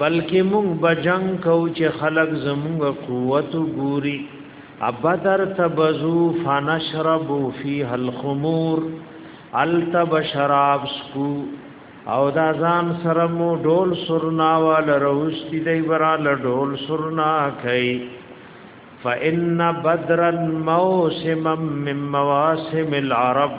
بلکې موږ به جنگ کو چې خلق زموږ قوت ګوري ابدر تبزو فنشرب فيه الخمور التب شراب سکو او دا ځان سره مو ډول سرنا وال روستي دی برا لډول سرنا کوي فإن بدرا موسم من مواسم العرب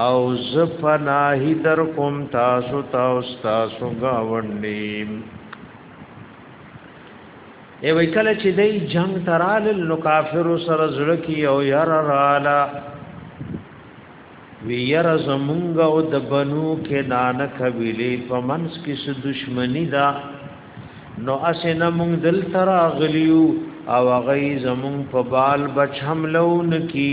او ز پناه در کوم تاسو تاسو تاسو گاونډي ای وای کله چې دای جنگ ترال نو کافر سره زړه کی او یار رالا وی یار زمونږ او د بنو کې نان قبیله په منس کې څه دشمنی دا نو اسنه مونږ دل تراغلیو او غي زمونږ په بال بچ حملون کی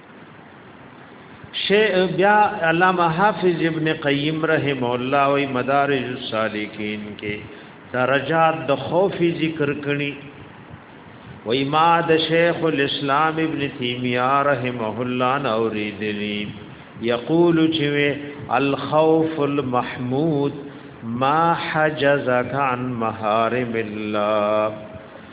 شی بیا علامه حافظ ابن قیم رحم الله او مدارج السالکین کې درجات د خوف ذکر کړي و ما د شیخ الاسلام ابن تیمیه رحمه الله نوریدلی یقول چې الخوف المحمود ما حجزك عن محارم الله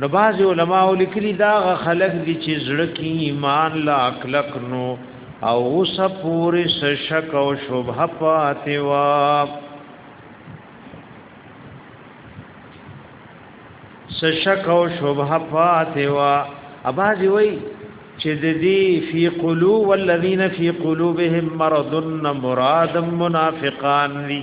نو باز علماء لیکلي دا خلق دي چې زړه کې ایمان لا اخلاق نو او اوس پوری شک او شبهه پاتې وا شک او شبهه پاتې وا اباځي وای چې د دې فی قلوب والذین فی قلوبهم مرض مراد منافقان دي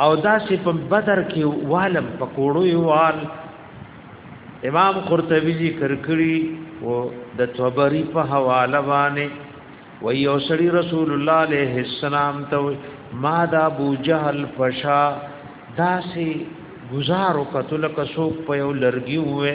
او دا چې په بدر کې والم پکوړو یوال امام قرطبي ذکر کړی او د طبري په حواله باندې و یو سړي رسول الله عليه السلام ته ما دا ابو جهل فشا داسي گزارو کتل کسو په یو لرګي وې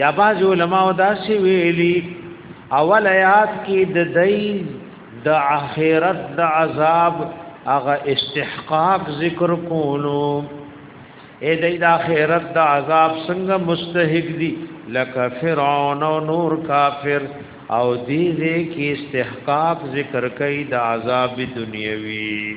یا باز علماء دا سی ویلی اول آیات کې د دای د اخرت د عذاب هغه استحقاق ذکر کولو اې د د اخرت د عذاب څنګه مستحق دي لکه فرعون او نور کافر او دې دې کې استحقاق ذکر کوي د عذاب دنیوي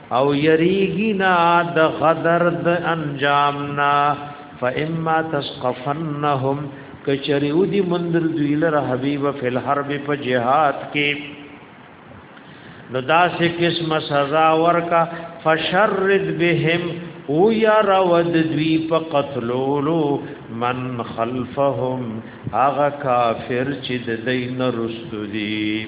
او یریږي نه د غدر د انجام نه فاما تسقفنهم کچری ودی مندل دوی لره حبیب فی الحرب په جهاد کې نو داسې قسم سزا ورکا فشرد بهم او یا راود دوی په قتلولو من خلفهم هغه کافر چې د دین رستو دي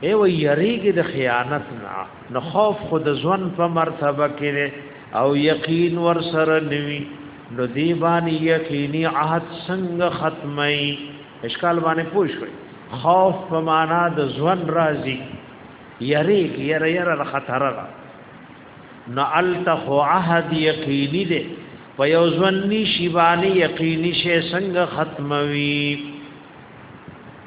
ای و یریږي د خیانت نه نو خوف خود ځوان په مرتبه کې او یقین ور سره نوي نو دی باندې یقیني عهد څنګه ختمي اشکال باندې پوښوي خوف په معنا د ځوان راځي یریږي یره یره د خطر را نو الته عهد یقیني دی په یو ځوان نشي باندې یقیني شي څنګه ختموي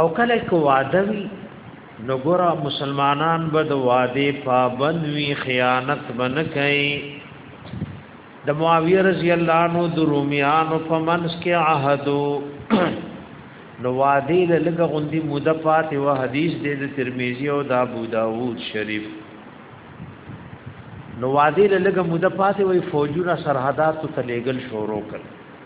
او کله کو وعده وی نو ګورا مسلمانان به د وعده پابند وی خیانت بن کوي د معاویه رضی الله عنه د رومیانو په منځ کې عهد نو وعده له لګ غوندي موده پاتې و حدیث د ترمذی او د ابو داوود شریف نو وادي له لګه موده پاتې وي فوجونه سرحدات ته لېګل شروع کړ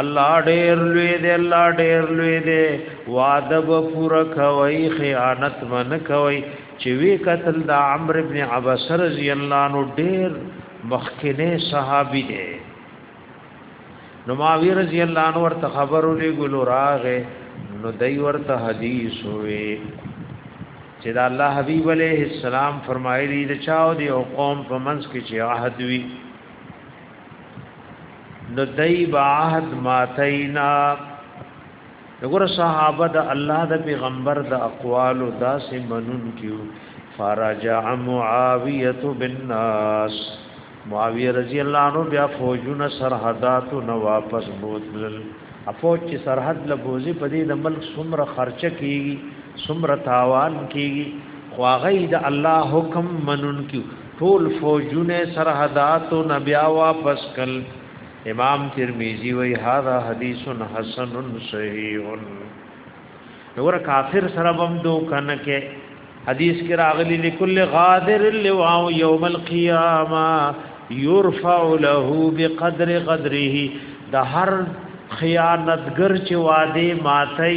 الله ډیر لوی دی الله ډیر لوی دی وعده به پوره کوي خیانت من کوي چې وی قتل د عمرو ابن عباس رضی الله عنه ډیر مخکنه صحابي دی نو معاویه رضی الله عنه ورته خبرو لګولو راغه نو دای ورته حدیث وې چې دا الله حبیب علیہ السلام فرمایلی د چاو دی او قوم په منځ کې چې عهد وی نو دای با عهد ماتینا وګوره صحابه د الله د پیغمبر د اقوال او داسې منون کیو فرجع معاویه بالناس معاویه رضی الله عنه بیا فوجونه سرحدات نو واپس بوتل افوج چې سرحد له بوزي په دې د ملک سمره خرچه کیږي سمره تاوان کیږي خواغی د الله حکم منون کیو ټول فوجونه سرحداتو نبیا واپس کل امام ترمذی وی هاذا حدیث حسن صحیح نور کافر سره بم دو کنه کې حدیث کې راغلی لكل غادر لواء یوم القیامه یرفع له بقدر قدره د هر خیانتګر چې وعده ماتي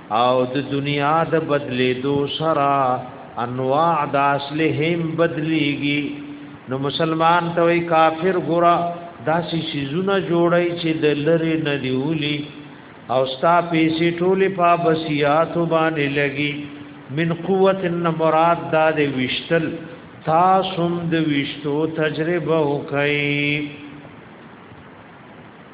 او د دنیا د بدلیدو سره انواع د اصلهم بدلیږي نو مسلمان ته وی کافر ګرا داسې شیزونه جوړی چې د لری نه دیولی او ستا پیسې ټوله په بسیات باندې لګي من قوت ان مراد دا د وشتل تاسو د وشتو تجربه وکړئ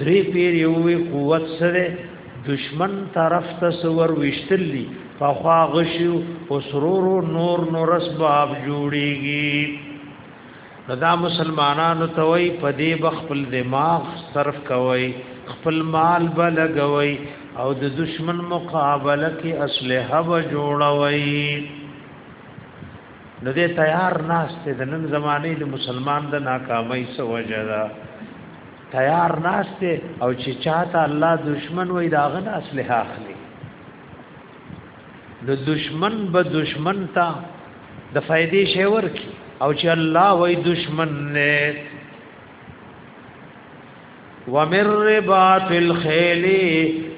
درې پیر یو قوت سره دشمن طرف ته سور وشتلی فخوا غشو وسرورو نور نور اسباب جوړیږي دا مسلمانانو ته وای په دې بخپل دماغ صرف کوي خپل مال بلګوي او د دشمن مقابله کې اسلحه و جوړوي نو دې تیار ناشته د نن زمانه د مسلمان د ناکامۍ سوجدا تیار ناشته او چې چاته الله دشمن وای دا غن اصله اخلي د دشمن به دشمن تا د فائدې شی ورکی او چې الله وای دشمن نه ومر ربات الخيل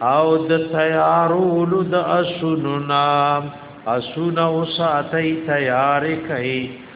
او د تیارولو د اسننا اسنا وساتي تیار کئ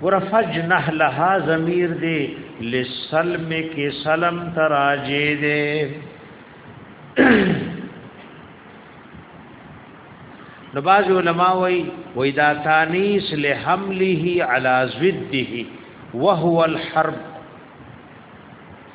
ګور فجنه لها ضمیر دی لسلم کې سلم تراجه دی نو باز علماء وی وی دا تانیس لحمله علی ضده وهو الحرب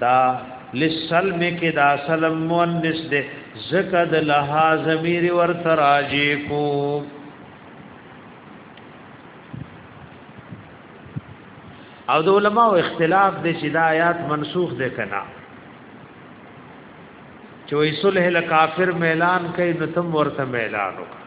دا لسلم کې دا سلم مؤنث ده زکه د لها ضمیر ور تراجی کو او د علماء اختلاف دي چې دا آیات منسوخ ده کنا چې وی صلح الکافر اعلان کوي نو تم ورته اعلان وکړه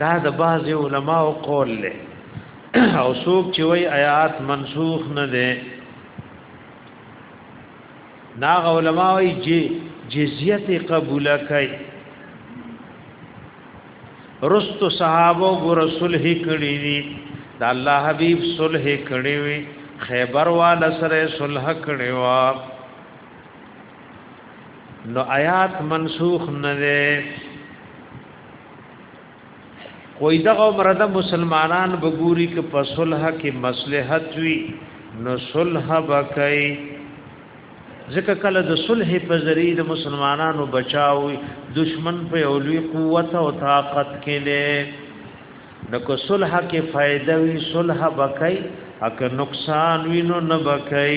دا د بعض علماء قول له او څوک چې وای آیات منسوخ نه ده نا علماء وای چې جزیت قبول کړي رست صحابه ګور رسول هي کړی دي دا الله حبيب صلح کړی وي خیبر والا سره صلح کړی وا نو آیات منسوخ نه ده کوئی دغه مرده مسلمانان بګوري ک په صلح کې مصلحت وي نو صلح بکای ځکه کله د صلح په ذریعہ د مسلمانانو بچاو دشمن په اولوی قوت او طاقت کې نه نو کو صلح کې فائدہ وی صلح بکای اک نقصان وینو نه بکای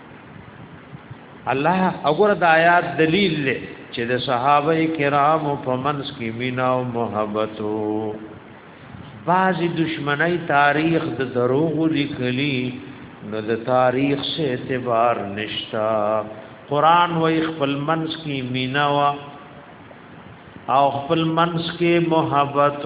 الله وګوره د آیات دلیل له چې د صحابه کرام په منځ کې مینا او محبت بعضی دشمنی تاریخ د دروغ لیکلی نو د تاریخ سے اعتبار نشتا قران و خپل منس کی مینا وا او خپل منس کی محبت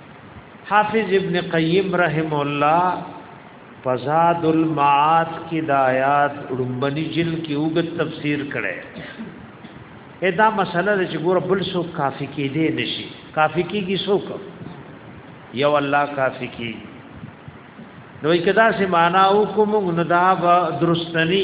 حافظ ابن قیم رحم الله فزاد المعاد کی دایات رمبنی جل کی اوګ تفسیر کړي ادا مسله چې ګور بل سو کافی کې دی نشي کافی کیږي سو یو الله کافی کیږي نو کدا سه معنا او کوم نو دا درستنی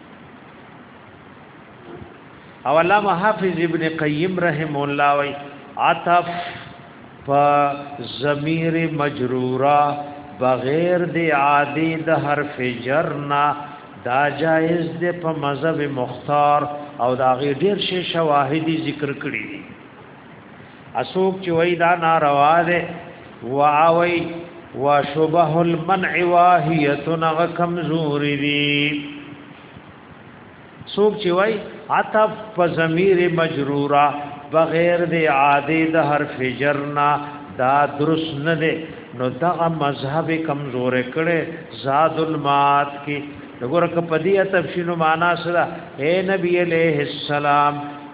او علامه حافظ ابن قیم رحم الله وی عطف په ضمیر مجرورا بغیر دی عادی د حرف جرنا دا جائز دی په مذهب مختار او دا غی ډیر شی شواهدی ذکر کړی دی اسوک چې وای دا ناروا ده واوي وشبه المنع واهیتنا کمزوري دي سوک چې وای عطف په ضمیر مجروره بغیر د عادی د حرف جرنا دا درست نه ده نو دغه مذهب کمزور کړي زاد المات کې وګوره کپدیه تفصیل معنا سره اے نبی علیہ السلام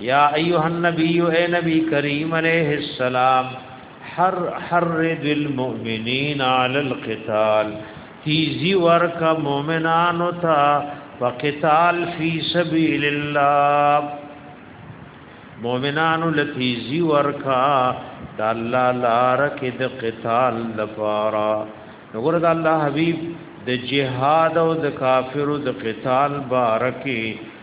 یا ایها النبی اے نبی کریم علیہ السلام حر حرد المؤمنین علی القتال تیزی ورکا مومنانو تا فقتال فی سبیل اللہ مومنانو لتیزی ورکا دا اللہ لارک دا قتال لپارا نگر دا اللہ حبیب د جهاد او د کافرو د قتال بارکه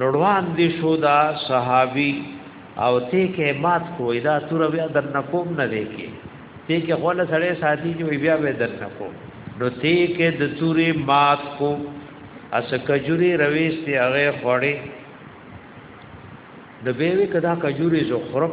نړوان دي شو دا صحابي او ته کې مات کوی دا تور بیا در نکوم نه دی کې ته کې غول سره ساتي جو بیا به در نکوم نو ته کې د تورې مات کو اس کجوري رويس ته هغه خړې د بیوی کدا کجوري زو خرم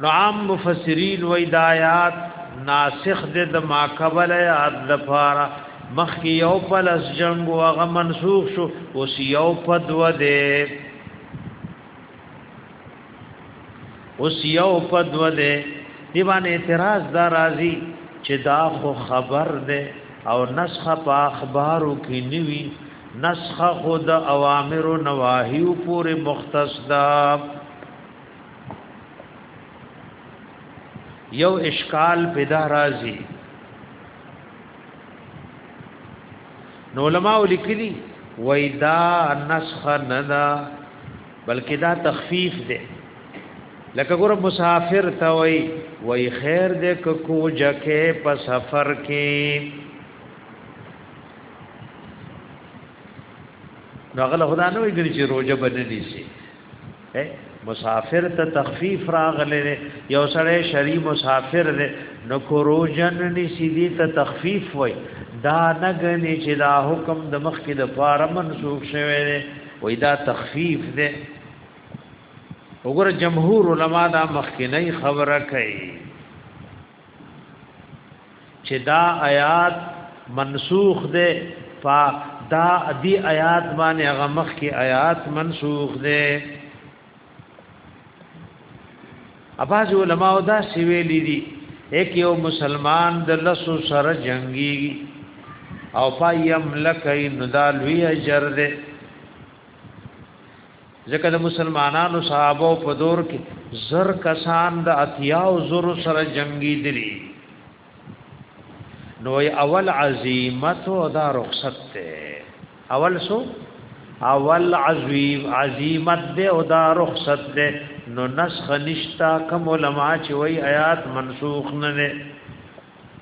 نو عام مفسرین وای د آیات ناسخ د د ما قبل آیات د فارا مخ یو پلس جنگ او هغه منسوخ شو اوس یو پد و ده اوس یو پد و ده دی باندې اعتراض دا راضی چې دا خو خبر ده او نسخه په اخبارو کې نیوی نسخه خود اوامر و نواهیو پور مختص دا یو اشکال پیدا رازی نو علماء لیکلی وای دا نسخه نه دا بلکې دا تخفیف دی لکه ګور مسافر ته وای وای خیر دې کو جکه په سفر کې نو غل خدا نه وی ګری چې روزه باندې نیسی مسافر ته تخفیف راغله یو سړی شری مسافر دی نو کو روزن نیسی دی ته تخفیف وای دا نه غنی چې دا حکم د مخ کې د فار منسوخ شوی دی وای دا تخفیف دی وګوره جمهور علما دا مخ کې نه خبره کوي چې دا آیات منسوخ ده فا دا دی آیات باندې هغه مخ کې آیات منسوخ ده اباز علماء دا سی ویلي دي یک یو مسلمان د لسو سره جنگي او پایم لکای ندالوی اجر ده ځکه د مسلمانانو صحابه په دور کې زر کسان د اتیا او زر سره جنگي دي نو اول عزیمت او دا رخصت ته اول سو اول عزیم عزیمت ده او دا رخصت ده نو نسخ نشتا کم علماء چې وای آیات منسوخ نه نه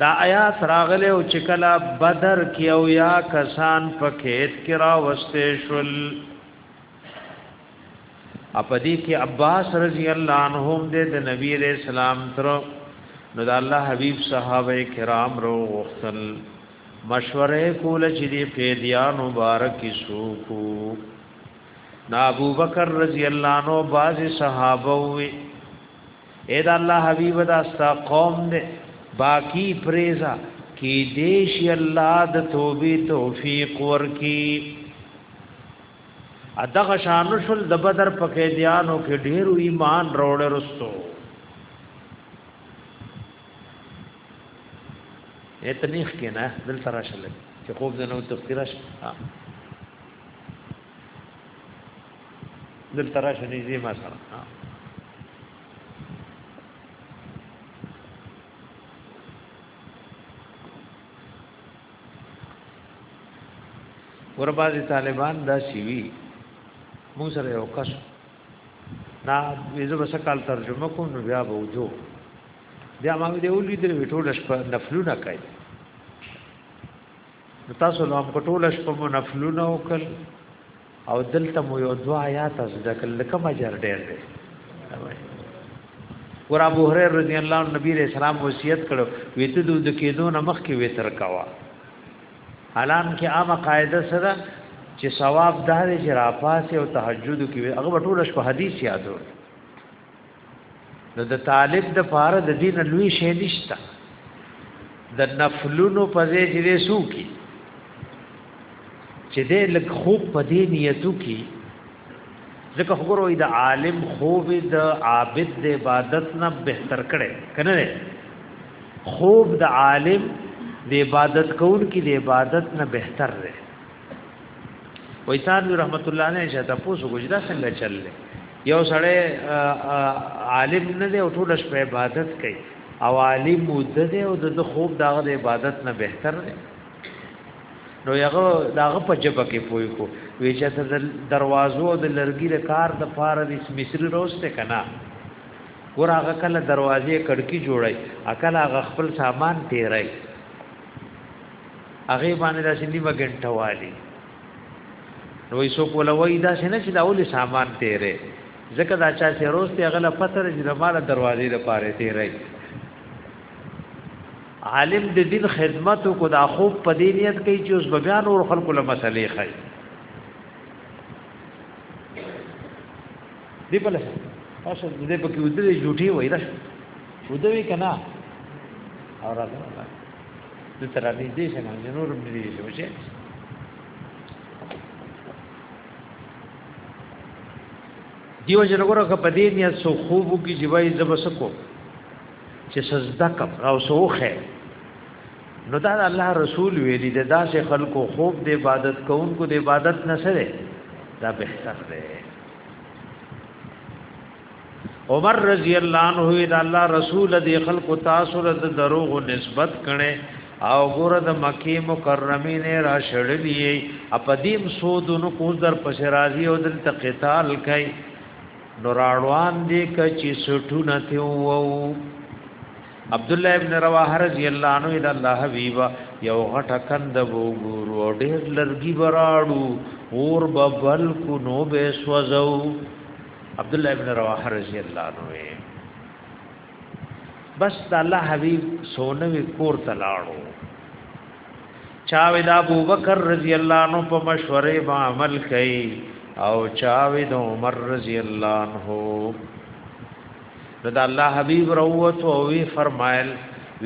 دا آیات راغله او چې کله بدر کې او یا کسان په کېد کې را وسته شول اپدی کې عباس رضی الله عنهم د نبی رسول الله تر نو د الله حبیب صحابه کرام رو وختل مشوره کول چې دی پیدیا مبارک سوکو نا ابو بکر رضی الله عنه باز صحابه وی اې دا الله حبیب دا ستا قوم دې باقی پریزا کی دیش الله د توبې توفیق ورکی ادغه شان شل د بدر په کې دیانو کې ډېر ایمان روړ رسو اتنیخ کې نه دل تراشل چې خوب د نو تفکرش دل تراشه نږدې ما سره وربازي طالبان دا شیوی مون سره یو کس نا ویزه بس کال ترجمه کوم نو بیا به وځو بیا ما دې ولې دې ټول شپه نفلونه کوي تاسو نو په ټوله شپه مو نفلونه وکړ او دلته مو یو دعا یا تاسو د کله کوم اجر ډېر دی ور ابو هريره رضی الله عنه نبی رسول الله وصیت کړو ویته دود کېدو نه مخ کې وتر کوا حالان کې عامه قاعده سره چې ثواب دار چې راپاسه او تهجد کې هغه ټول شپه حدیث یادو نو د طالب د پاره د دین لوی شی نشته د نفلونو په ځای چې وسو کی چې دې لک خوب په دې نیتو کی ځکه خبرو د عالم خوب د عابد د عبادت نه بهتر کړي کنه خوب د عالم د عبادت کول کی د عبادت نه بهتر دی وای صاحب رحمت الله علیه چې تاسو ګوجدا څنګه چللې یو سړی عالم نه دی او ټول شپه عبادت کوي او عالم مود دی او د خوب داغه د عبادت نه بهتر دی نو یغه داغه په جبه کې پوي کو وی چې د دروازو د لرګي د کار د پاره د مصری روسته کنا ور هغه کله دروازې کړکی جوړي اکل هغه خپل سامان تیرای هغه باندې داسې نیمه ګنټه والی نو یې څوک ولوي دا څنګه چې دا ولې سامان تیرې ځکه دا چا چې روز ته غل پتر چې د مال دروازې لپاره تیرې عالم د دین خدمت کو دا خوب په دې نیت کوي چې اوس بیا نور خلکو له مسلې خای دی په لاسه تاسو دې په کې ودرې جوټي وای دا ودوي کنه اور راځه د ترابیز دې څنګه نور هم دې شو چې دیو جن وګوره که په دې نیت سو خوب کی جوای زبسکو چې سجده کم او سوخه نو دا الله رسول ویلی د داسې خلکو خوب د عبادت کوونکو د عبادت نه سره دا بهتر دی عمر رضی الله عنه دا الله رسول دی خلق تاسو له دروغ نسبت کړي او ګوره د مکی مکرمه نه را شړلې اپدیم سودونو کو در پس راضی او دل تقتال کای نوراړوان دی ک چې سټونه ته وو عبد الله ابن رواحه رضی الله عنه دا الله حبیب یو غټه کند وو ګورو ډېر لرګي براړو اور ببل کو نو به سوځو عبد الله ابن رواحه رضی الله عنه بس د الله حبیب سونوي کور ته لاړو چاوي د ابو بکر رضی الله عنه په مشورې با عمل کوي او چاوي د عمر رضی الله عنه د الله حبیب روت او وی فرمایل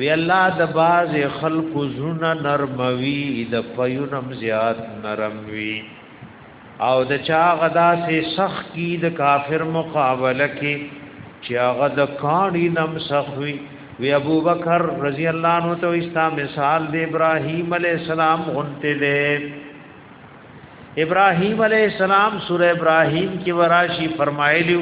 وی الله د باز خلق زونه نرموي د پيونم زیات نرموي او د چا غدا سي سخت کی د کافر مقابله کی چې هغه د کاڼي نم سخوي وی ابو بکر رضی الله عنه تو استا مثال د ابراهیم علی السلام غنته دی ابراهیم علی السلام سوره ابراهیم کې وراشي فرمایلیو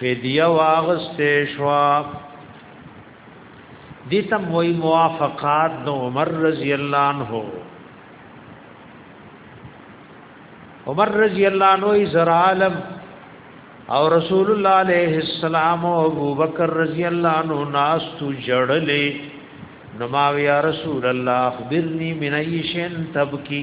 فدیه واغسته شوا دي تم وای موافقات د عمر رضی الله عنه عمر رضی الله عنه زر عالم او رسول الله علیه السلام او ابو بکر رضی الله عنه ناس تو جړلې نو ما یا رسول الله اخبرنی من ایشن تبکی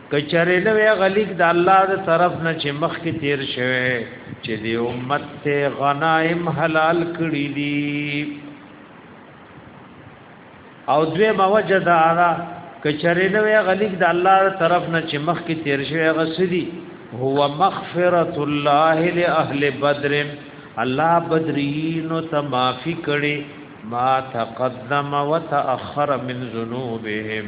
کچره نو یا غلیک د الله د طرف نه چې مخ کې تیر شوه چې دی امت ته غنائم حلال کړی دي او دوی موجد آرا کچره نو یا غلیک د الله د طرف نه چې مخ کې تیر شوه غسدي هو مغفرت الله لاهل بدر الله بدرین ته معافي کړي ما تقدم وتأخر من ذنوبهم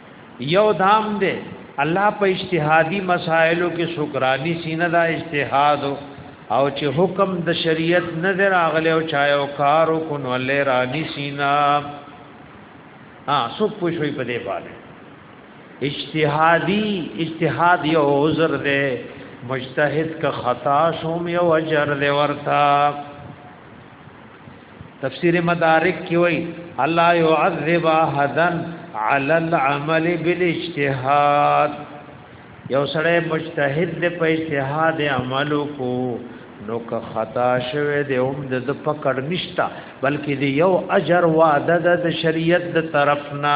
یو دام دی الله په اجتهادي مسائلو کې شکرانی سینه دا اجتهاد او چې حکم د شریعت نه دی راغلی او چا یو کار وکړو نو الله رانی سینا ها څوک پوښوي په دې باندې اجتهادي اجتهاد یو عذر دی مجتهد که خطا شوم یو اجر دی ورته تفسیر مدارک کی وای الله يعذب احدا على العمل بالاجتهاد یو سره مجتهد د په اجتهاد عملو کو نو که خطا شوه د هم د پکړ نشتا بلکې د یو اجر وعده د شریعت د طرفنا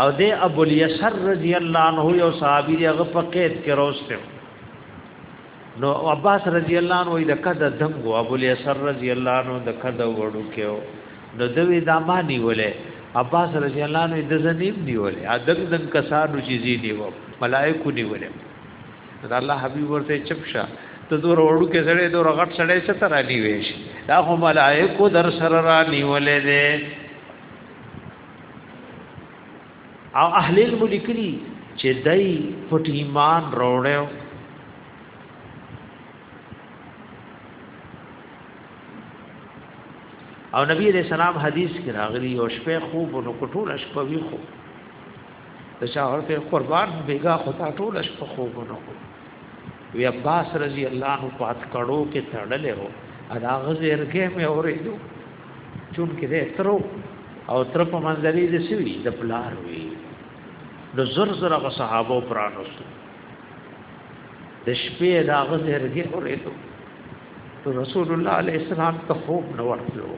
او د ابو الیسر رضی الله عنه یو صحابي هغه په قید کې راوسته نو عباس رضی الله عنه د کده دم وو ابو الیسر رضی الله عنه د کده وړو کې نو دوی دا مانی ولې عباس رضی الله عنه د زنیم نیولې ادم دن کسانو چې زی نیو ملائکو نیولې دا الله حبیب ورته چپ شه ته دور وړو کې سره دور غټ سره ستر علی ویش دا هم ملائکو در سره را نیولې او اهل علم لیکلي چې دای پټ ایمان وروړو او نبی علیہ السلام حدیث کې راغلی او شپه خوب نو کټول شپه وی خو د چا ورته قربان بیګا خو تا ټول شپه خوب نو وی عباس رضی الله عنه پات کړو کې تړلې هو ادا غزرګه مې اورېدو چون کې ده ترو او تر په منځري د سوي د پلار وی د زر زر غ صحابه پرانوستو د شپې دا غزرګي اورېدو تو رسول الله عليه السلام ته خوب نه ورتلو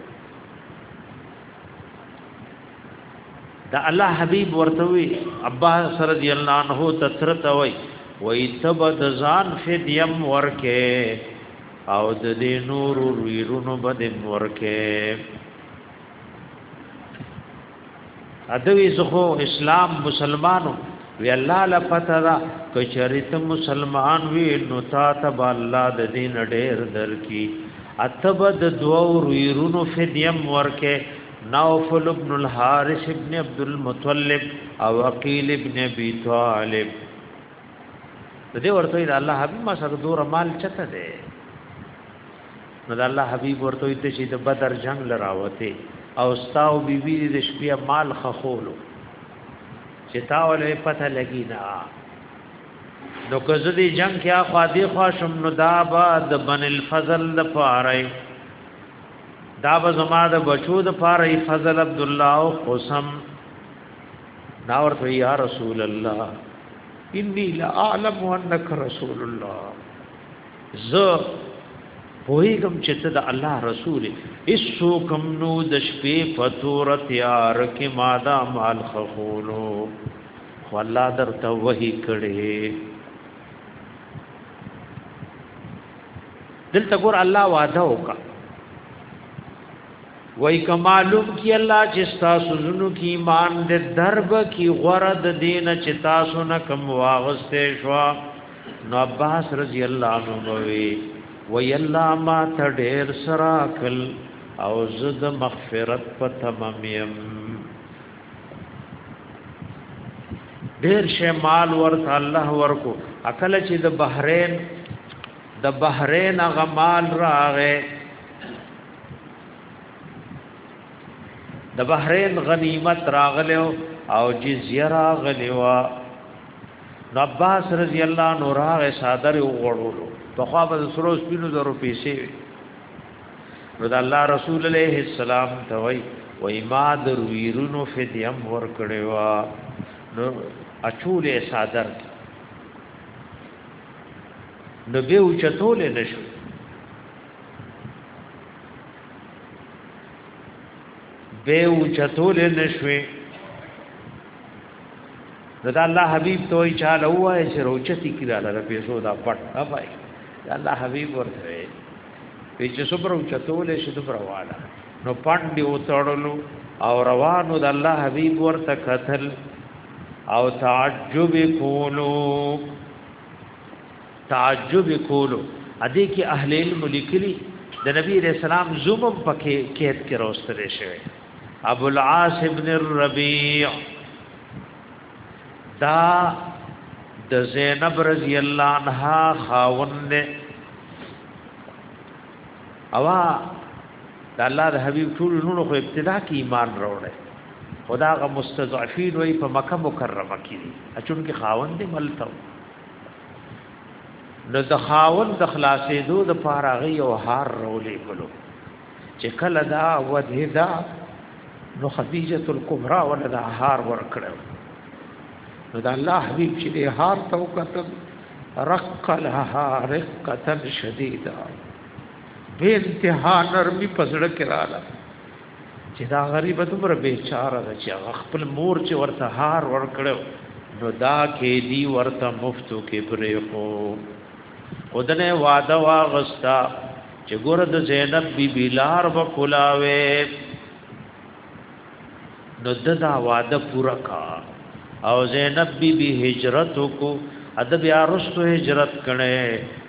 دا الله حبيب ورته وی عباس رضی الله عنه تترته وی وای تب د ځان فدیم ورکه او د دې نور ویرونو بدن ورکه ادوی زخو اسلام مسلمانو وی الله لا پتا دا کچری ته مسلمان وی نو تا تب الله د دین ډیر در کی اتب د دو ویرونو فدیم ورکه نوفل ابن الحارث ابن عبد المطلب او عقیل ابن ابي طالب نو دې ورته وی الله حبیب ما سره دور مال چته ده نو د الله حبیب ورته وی ته چې د بدر جنگ لراوته او استاو بیبی د شپې مال خخولو چې تا ولې پته لګی نه نو که زه دې جنگ کې اخوا دې خوا شم نو دا به د بن الفضل د پاره دا به زما د بچو د پاره فضل عبد الله او قسم دا ورته یا رسول الله انی لاعلم انک رسول الله ز پویګم چې ته د الله رسول ایسو کم نو د شپې پتور تیار کې ماده مال خولو خو الله درته وਹੀ کړي دلته ګور الله وعده وکړه وای کمالوم کی الله چې تاسو زونو کی ایمان د درب کی غرد دین چې تاسو نه کم واغسته شو نو عباس رضی الله عنه وی وای الله ما ته ډیر سراکل او زد مغفرت په تمامیم ډیر شه مال ورته الله ورکو اکل چې د بحرین د بحرین غمال راغې د بحرین غنیمت راغلو او جزیه راغلو نو عباس رضی الله عنه راغه صادر وغړولو په خوا به سرو سپینو زرو پیسې نو د الله رسول علیه السلام ته وای و ما د ویرونو فدیم ور کړو نو اچولې صادر نو به چتولې نشو به او چتول نشوي نو دا الله حبيب ته وی چاله وای چې روچتی کړه لره پیسو دا پټ نه پای دا الله حبيب ورته وی چې صبر او چتول شي صبر والا نو پټ دی او تړلو او روانو د الله حبيب ورته قتل او تعجب کولو تعجب کولو ادي کې اهل علم لیکلي د نبی رسول الله زوم پکې کېد کې راوستل شوی ابو العاص ابن الربيع دا د زینب رضی الله عنها خاوند اوا د الله د حبیب ټول نونو خو ابتدا کې ایمان راوړل خدا غ مستضعفین وای په مکه مکرمه کې اچون کې خاوند ملته نو د خاون د خلاصې دو د پاره غي او هار رولې کولو چې کله دا ودهدا نو خدیجه الکبرى ولدا دا هار ور کړو نو دا الله حبیب چې دې هار تو کتل رق لها رقه شدیدا به انتها نرمي پزړه کړه چې دا غریب دومره بیچاره ده چې هغه خپل مور چې ورته هار ورکړو نو دا کې دی ورته مفتو کې پرې خو خدنه وعده واغستا چې ګور د زینب بی بلار وکلاوي نو ددا وعده پورا کا او زینب بی بی هجرت کو ادب یا رستو هجرت کړي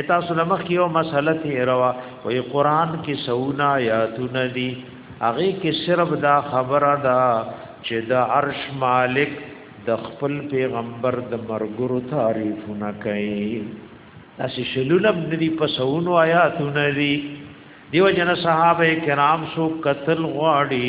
اتا سره مخ یو مسله تیروا وی قران کې سونه آیاتونه دي هغه کې صرف دا خبره ده چې د عرش مالک د خپل پیغمبر د مرګرو تعریفونه کوي اسی شلولم ندی په سونو آیاتونه دي دیو جن صحابه کرام سو قتل غواړي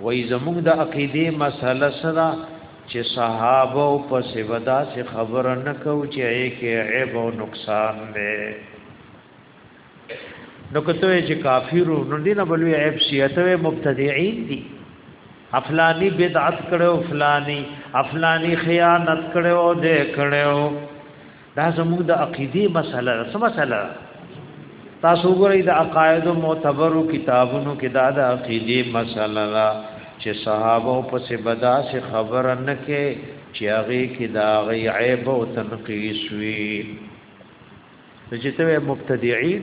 وای زموږ د عقیده مسله سره چې صحابه او پس ودا سے خبر نه کو چې اې کې عیب او نقصان دی نو کته چې کافرو نو دینه بلوي عیب سیته مبتدعين دي افلانی بدعت کړو افلانی افلانی خیانت کړو دې کړو دا زموږ د عقیدې مسله ده څه مسله تاسو ګورئ د عقاید معتبرو کتابونو کې دا د عقیدې مسله ده چې صحابه په څه بدا سي خبره نه کې چې هغه کې دا غي عیب او تنقیس وي چې ته مبتدعين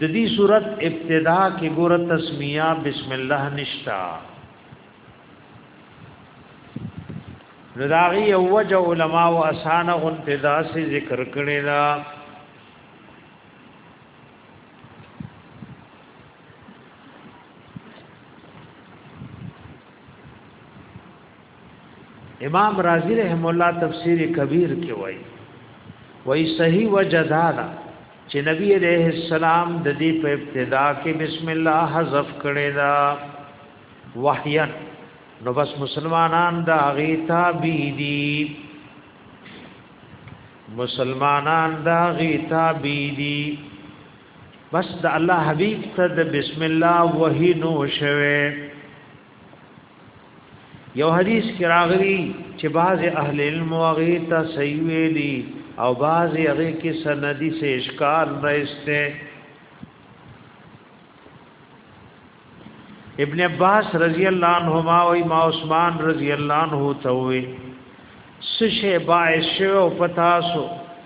د دې صورت ابتدا کې ګوره تسمیه بسم الله نشتا نو داغي اوج علماء او اسانه غن تدا سي ذکر کړي دا امام رازی رحم الله تفسیر کبیر کې وایي وایي صحیح وجدا دا چې نبی عليه السلام د دې په ابتدا کې بسم الله حذف کړی دا وحیا نو بس مسلمانان دا غي تابع دي مسلمانان دا غي تابع دي بس د الله حبيب ته د بسم الله وحي نو شوه یو حدیث کې راغلی چې بعض اهل علم واغې ته صحیح ویلي او بعض هغه کې سندي سے اشکال راځته ابن عباس رضی الله عنهما او ما عثمان رضی الله عنه ته وي سشه باعث شو پتاسو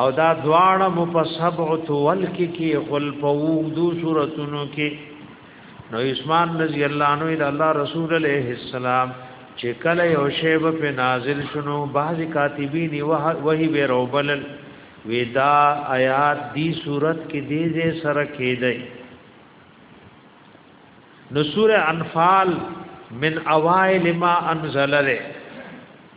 او دا دواړه مو په سبع طول کې کې خپل په وګدو صورتونو کې نو عثمان رضی الله عنه د الله رسول علیه السلام چې کله یو شیب په نازل شنو بعض کاتبین وحی به روبل ودا آیات دی صورت کې دې دې سره کېدای نو سوره انفال من اوائل ما انزل له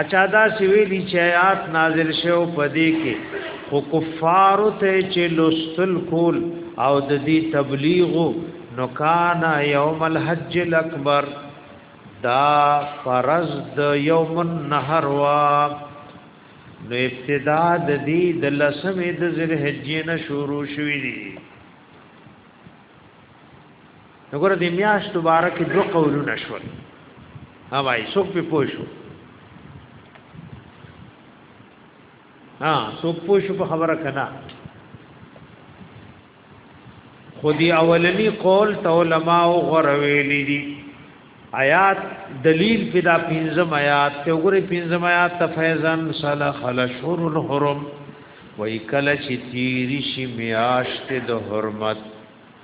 اچا دا سی ویلی چې آیات نازل شو پدې کې خو کفار ته چې لستل کول او د دې تبلیغ نو کان یوم الحج الاکبر دا فرض د یوم النهر وا نو ابتدا د دې د لسمې د ذل حجې نه شروع شوې دي وګوره د میاشتو باره کې دوه قولونه شول هواي څوک په پوه شو ها څوک پوه شو په خبره کنا خودی اولنی قول ته علما او غرویلی دي آیات دلیل پیدا پینځم آیات ته وګوره پینځم آیات تفیزن صلا خلشور الحرم وای کله چې تیری شي میاشت د حرمت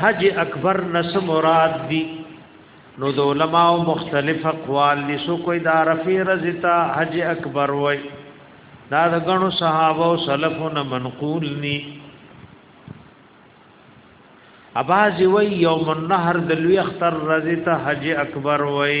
حج اکبر نس مراد دی نو د علماء مختلف اقوال نسو کوئی دا رفی رزتا حج اکبر وای دا د غنو صحابه او سلفونه منقول ني اباز وی یوم النهر د لوی اختر رزتا حج اکبر وای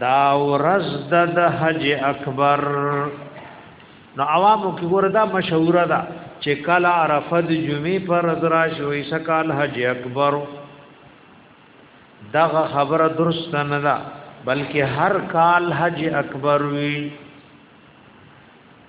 دا ورځ د حج اکبر نو عوامو کې ګوره دا مشهوره ده چې کله عرفه د جمعې پر ورځ راشي وي سکال حج اکبر دغه خبره درست نه ده بلکې هر کال حج اکبر وي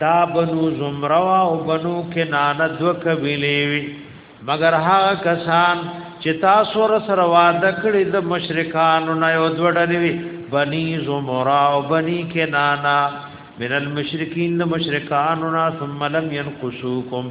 دا بنو زمروا او بنو کنانه دو قبیلې وي مگر هغه کسان چې تاسو سره سره وعده کړی د مشرکانو نه یو دوړلې وي بني زمرا او بني کنانه من المشرکین مشرکانو نه ثم لم ينقصوکم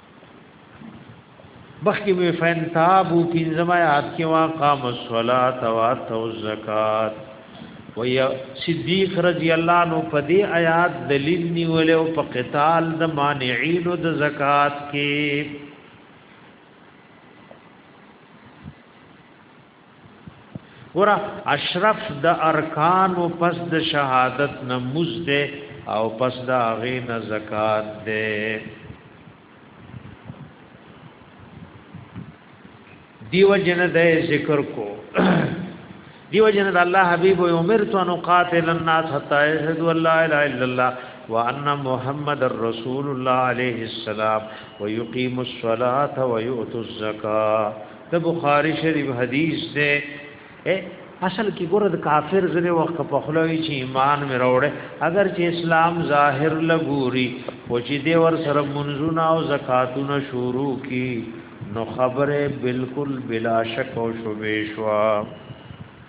مخکې وی فنتابو پنځم آیات کې واقام الصلاه او اتو الزکات وی صدیق رضی الله عنه په دې آیات دلیل نیول او په قتال د مانعین د زکات کې ګور اشرف د ارکان او پس د شهادت نه مزده او پس د هغه نه زکات ده دیو جن د ذکر کو دیو جن د الله حبیب او عمر تو ان قاتل الناس حتا یشهد الله الا الا الله وان محمد الرسول الله علیه السلام ويقيم الصلاه ويؤتي الزکاه د بخاری شریف حدیث ده اصل کې ګوره د کافر ځنه وخت په خلوي چې ایمان مې راوړې اگر چې اسلام ظاهر لګوري او چې دې ور سره منځونه او زکاتونه شروع کی نو خبره بالکل بلا شک او شوبې شوا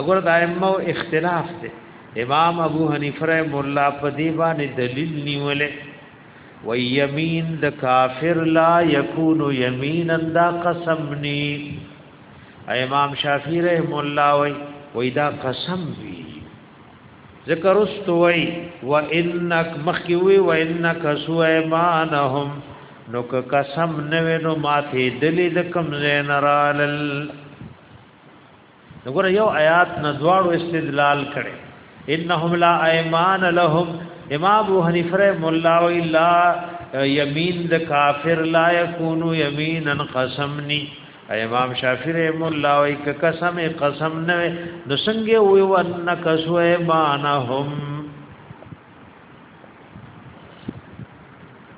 اگر د ائمه اختلاف دی امام ابو حنیفه رحم الله په دی باندې دلیل نیولې و یمین د کافر لا یکون یمینا دا قسم نی امام شافعی رحم الله وی وی دا قسم وی ذکر است وی و انک مخکی وی و انک سو ایمانهم نو که قسم نوې نو ماته دلی د کم زین رالل نګور یو آیات نه دواړو استدلال کړي انهم لا ایمان لهم امام ابو حنیفه رحم الله و الا یمین د کافر لا یکون یمینا قسمنی امام شافعی رحم الله و ک قسم قسم نه نو څنګه وی ون کسو ایمانهم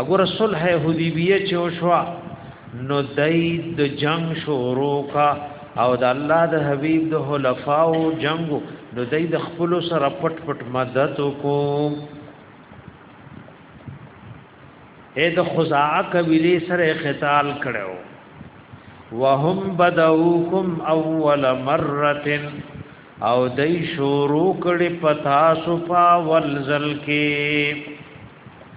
اګور صلح حدیبیه چې وشوا نو دای د جنگ شروع کا او د الله د حبیب د خلفاو جنگ نو دای د خپل سره پټ پټ مدد کو اې د خزاعه قبیله سره قتال کړو وهم بدوکم اول مره او دای شروع کړي پتا سو پاول زل کې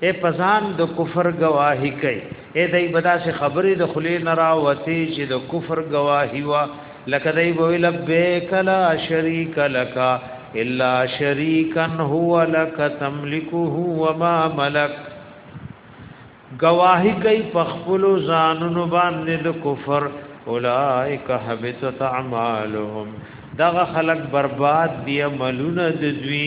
اے پزان د کفر گواہی کوي اے دای بدا سے خبرې د خلی نرا وتی چې د کفر گواہی وا لکه دای بو لبیک لا شریک لک الا شریکا هو لک تملکه وما ملک گواہی کوي په خپل ځانونو باندې د کفر اولائک حبطت اعمالهم دغه خلق برباد دی عملونه د دوی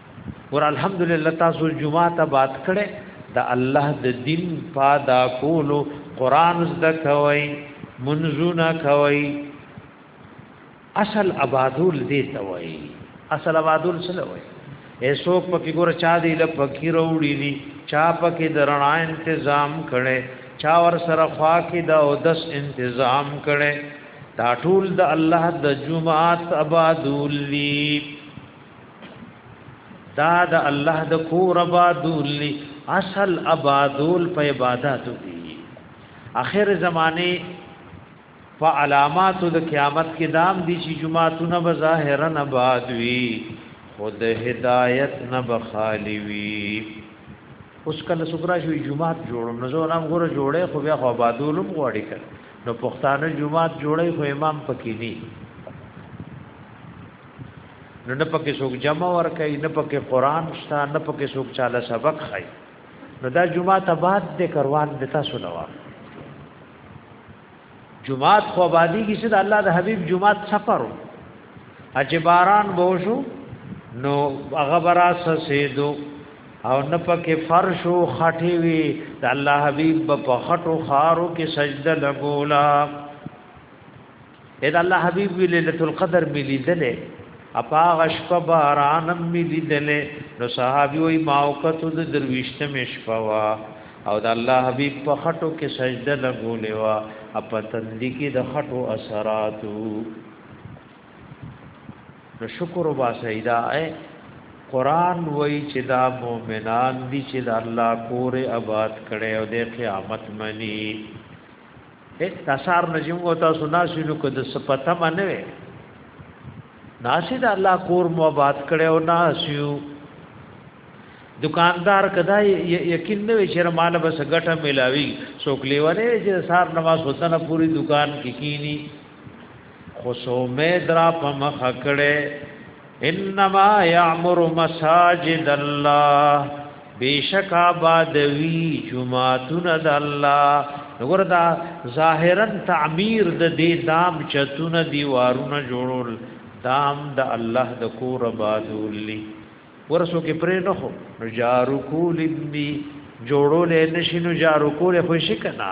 ور الحمدلله تاسو جمعه ته بات کړي د الله د دین پادا کولو قران زده کوي منزونه کوي اصل آبادول دې ته وایي اصل آبادول څه وایي ایسو پکې ګور چا دی له پکې وروړي دي چا پکې درنا تنظیم کړي چا ور سره خوا کې دا او دس تنظیم کړي دا ټول د الله د جمعات آبادول دي دا د الله د کور آبادول لی اصل آبادول په عبادتو دی اخر زمانه په علامات د قیامت کې دام دي چې جمعهونه به ظاهرا آباد وي خود هدایت نه بخالی وي اوس کله سګرا شوی جمعه جوړم نو زه نام ګوره جوړه خو بیا خو آبادولم غواړي کړ نو پښتانه جمعه جوړه خو امام پکې نه نو نه پکې څوک جمع ور کوي نه پکې قران شته نه پکې څوک چاله سبق خای نو دا جمعه ته بعد د کروان د تاسو لوا جمعه خو آبادی کې چې د الله د حبيب جمعه سفر اجباران بوشو نو هغه برا سیدو او نه پکې فرش او خټي وي د الله حبيب په خټو خارو کې سجده لګولا اې د الله حبيب وی ليله القدر مې لیدلې اپاغه شپه باران مې لیدلې نو صحابي وي ما وخت د درويشته مې شپه وا او د الله حبيب په خټو کې سجده لګولې وا اپ تندې کې د خټو اثراتو نو شکر وبا سیدا اے قران وای چې دا مؤمنان دي چې د الله کور آباد کړي او د قیامت منی اے تاسار نجم و تاسو ناسی نو که د سپته منه وي ناسی د الله کور مو آباد کړي او ناسیو دکاندار کدا یقین نه وي چې مال بس ګټه ملاوي څوک لیوانه چې سار نماز وسنه پوری دکان کې کی کینی خو سو امید را په مخ کړه انما یعمر مساجد الله بیشک آباد وی جمعتون د الله وګور دا ظاهرا تعمیر د دې دام چتون دی وارونه جوړول دام د دا الله د کور آبادولی ورسو کې پرې نه خو نجارو کول دی جوړول نشینو جارو کول خو شي کنه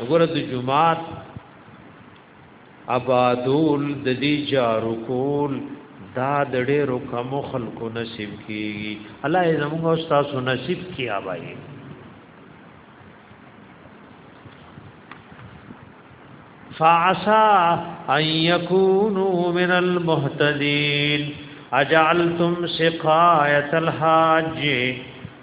وګوره د جمعات ابادول د دې جارو کول دا د ډېرو کم خلکو نصیب کیږي الله یې زموږ او تاسو نصیب کیا وایي فعسى ان يكونوا من المهتدين اجعلتم سقايه الحاج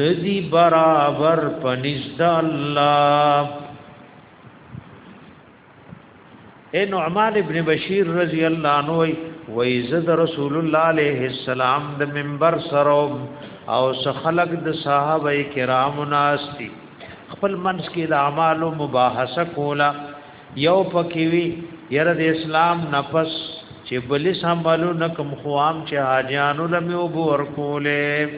ندی برابر پنځ د الله اے نعمان ابن بشیر رضی الله عنه وی وی زد رسول الله علیه السلام د منبر سره او سخلق د صحابه کرام ناشتی خپل منس کې د اعمالو مباحثه کولا یو پکې وی یره د اسلام نفس چې بلی سمبالو نکم خوام چې حاجانو لمه وبور کوله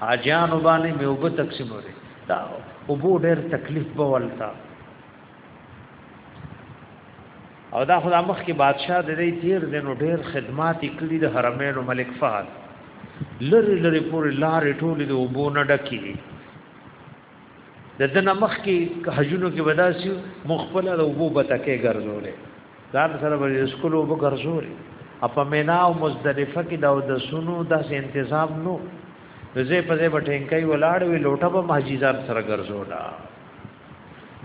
حاجیانو باندې مې وب تقسیم ورې دا وبو ډېر تکلیف به ولتا او دا خدا مخ کې بادشاہ د دې تیر دینو ډېر خدمات کړی د حرمینو ملک فهد لری لری پورې لارې ټولې د وبو نه ډکې د دنه مخ کې حجونو کې وداسي مخفل د وبو بتکه ګرځولې ځان سره به سکول وبو ګرځولې اپا مینا او مزدلفه کې دا د سونو داسې انتظام نو زه په دې بټینکای ولاړ وی لوټه به محجزار سره ګرځولا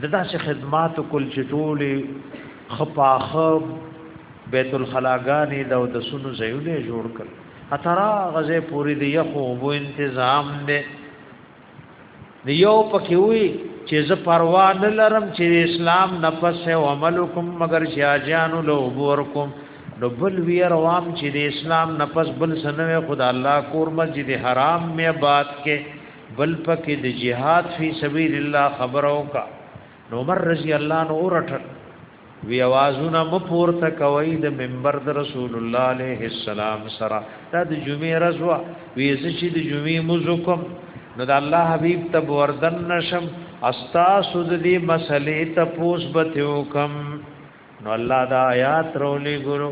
د داسې خدمات کول چې ټولې خپاخب بیت الخلاګانی دا د سونو زیونه جوړ کړ اترا غزه پوری دی یخو وبو انتظام نه یو پکې وی چې زه پروا نه لرم چې اسلام نفس او عمل کوم مگر چې اجان له عبور کوم نو بل وی روام چې د اسلام نفس بل سنوي خدا الله کور مسجد حرام مې باد کې بل پکې د جهاد فی سبیل الله خبرو کا نو عمر رضی الله عنه اورټ وی اوازونه مپورته کوي د منبر د رسول الله عليه السلام سره دا د جمعې ورځ وا وی چې د جمعې مزکم نو د الله حبيب تب وردن نشم استا سود دې مسلې ته پوس بتیو کم نو الله دا آیات رولې ګورو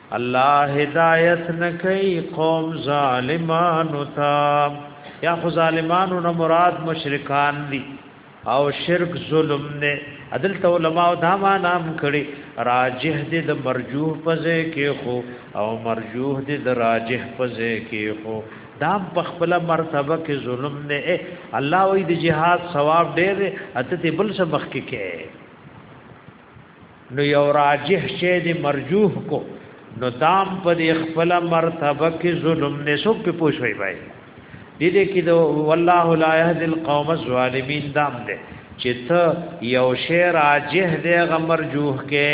الله هدایت نکي قوم ظالمانو تا یا خو ظالمانو نه مراد مشرکان دي او شرک ظلم نه عدل تو علماء دا ما نام کړي راجح دي د مرجوح پزې کې خو او مرجوح دي د راجح پزې کې خو دا په خپل مرتبه کې ظلم نه اے الله وې د جهاد ثواب ډېر اته بل سبق کې کې نو یو راجح شی دی مرجوح کو نو دام په خپل مرتبه کې ظلم نه سو په پوښوي بای دې دې کې دو والله لا يهد القوم الظالمين دام دې چې ته یو شی راجح دی غ مرجوح کې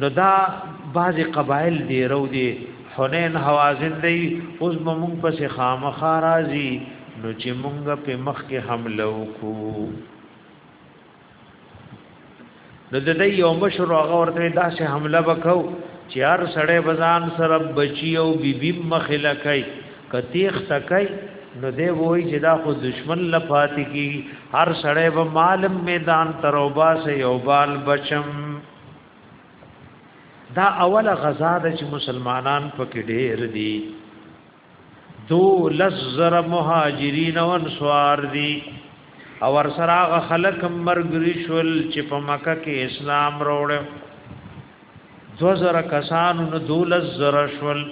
نو دا بعضی قبایل دی رو دی حنین حوازن دی اوس به مونږ پس خامخا راځي نو چې مونږ په مخ کې حمله وکړو نو د دې یو مشر هغه ورته داسې حمله وکاو چې هر سړی بزان سره بچي او بیبي مخله کوي که تیښته کوي نو دی وای چې دا خو دشمن لپاتې کی هر سړی به مالم میدان تر او باسه یو بال بچم دا اوله غزا ده چې مسلمانان پکې ډېر دي دو لزر مهاجرین او انصار دي او ور سره هغه خلک مرګري شول چې په مکه کې اسلام وروړ دو زر کسانو نو دو لزر شول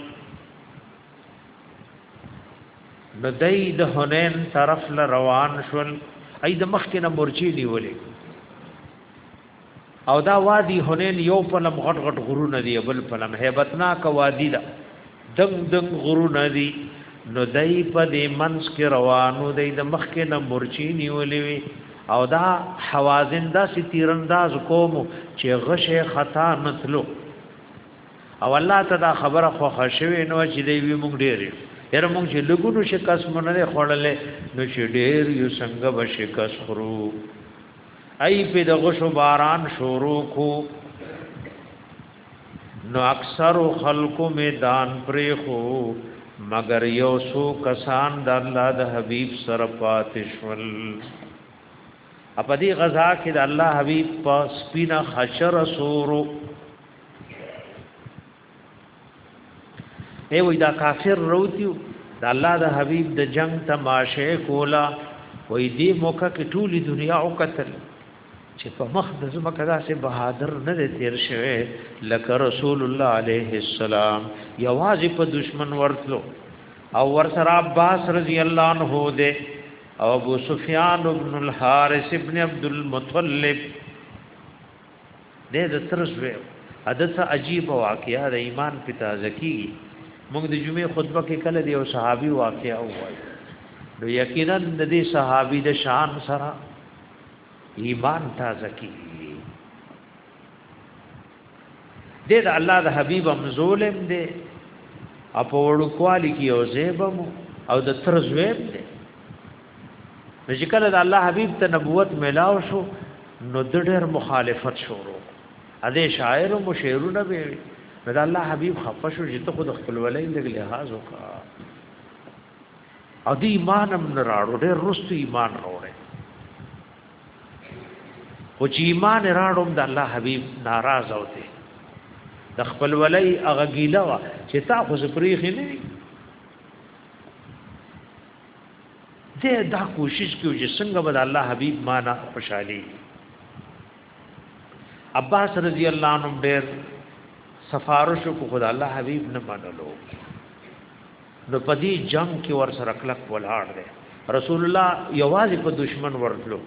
نو دای د حنین طرف له روان شول ای د مخ کې نه مرچی نیولې او دا وادي حنین یو په لم غټ غټ غرونه دی بل په لم hebatnak وادي دا دنګ دنګ غرونه دی نو دای په دې منس کې روانو دی د مخ کې نه مرچی نیولې وی او دا حوازن دا سی تیرنداز کوم چې غشه خطا نتلو او الله ته دا خبره خو خشوي نو چې دی وی مونږ ډېر یره مونږ چې لګونو شکاس مونږ نه خړلې نو چې ډېر یو څنګه به شکاس خورو ای په د غشو باران شروع کو نو اکثر خلکو میدان پرې خو مگر یو سو کسان د الله د حبیب سره پاتې شول اپدی غزا کې د الله حبیب په سپینا حشر سورو ای وای دا کافر روتیو دا الله د حبیب د جنگ تماشه کولا وای دی موقع کې ټولی دنیا او قتل چې په مخ د زما کدا سه بهادر نه دی تیر شوی لکه رسول الله علیه السلام یوازې په دشمن ورتلو او ور سره عباس رضی الله عنه دی او ابو سفیان ابن الحارث ابن عبد المطلب دی د تر زوی اده څه عجیب واقعیا د ایمان په تازه کیږي موږ د جمعې خطبه کې کله دی او صحابي واقعیا وایي نو یقینا د دې صحابي د شان سره ایمان تازه کیږي د الله د حبیب امزولم دی اپو وړو کوالی کې او زیبم او د تر زویم دی نو چې کله د الله حبيب ته نبوت ملاو شو نو د ډېر مخالفت شروع ا دې شاعر او مشعرونه به نو د الله حبيب خفه شو چې ته خود خپل ولې لګ لحاظ وکا ا دې ایمان هم نه راړو ډېر رستو ایمان راوړې خو چې ایمان راړم د الله حبيب ناراض اوته د خپل ولې اغه ګیلا چې تا خو سپریخې نه زه دا کوشش کیو چې څنګه به الله حبیب معنا خوشحالي عباس رضی الله عنه ډېر سفارش کو خدا الله حبیب نه منلو نو پدی جنگ کې ور سره کلک ولاړ دی رسول الله یوازې په دشمن ورتلو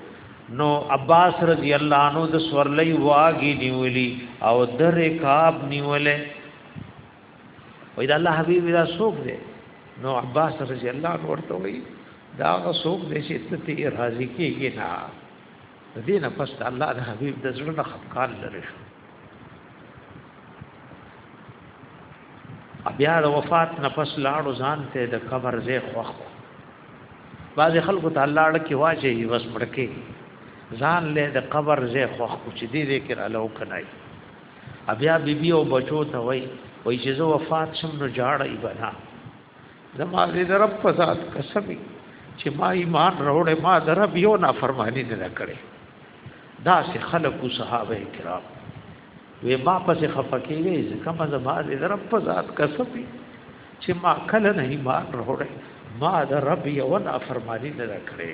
نو عباس رضی الله عنه د سورلې واګي نیولي او درې کاب نیولې وای دا الله حبیب دا سوق دی نو عباس رضی الله عنه ورته وای دا سوق دی چې ته راضی کیږي نه دین پس الله د حبیب د زړه نه خفقان لري شو بیا د وفات نه پس لاړو ځان ته د قبر زه خوخ باز خلکو ته الله اړه کې واځي وس مړکه ځان له د قبر زه خوخ چې دې دې کې را لو کنای بیا بی بی او بچو ته وای وای چې زه وفات شم نو جاړی بنا زما دې رب په ذات قسم چې ما ایمان راوړې ما در رب یو نافرمانی نه کړې دا سه خلق صحابه کرام وې ما پس خفقېږي ځکه ما زما دې رب په ذات قسم چې ما کله نه ایمان راوړې ما در رب یو نافرمانی نه کړې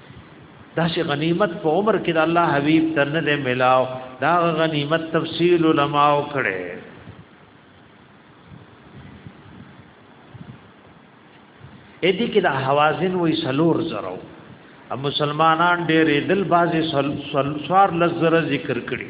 دا چې غنیمت په عمر کې د الله حبیب تر نه دی ملاو دا غنیمت تفصیل علما وکړي اې دې کې د حوازن وې سلور زرو مسلمانان ډېر دل بازي سوار لزر ذکر کړي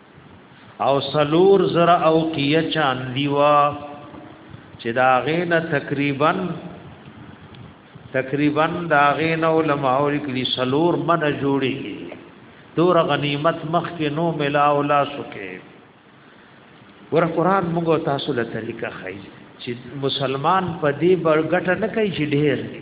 او سلور زرا او کیه چاندی وا چې دا غینه تقریبا تقریبا دا غینه علماء لیکلي سلور من جوړي دور غنیمت مخ کې نو ملا او لا سکه ور قران موږ تاسو له طریقه خای چې مسلمان په دې برګټه نه کوي چې ډېر دی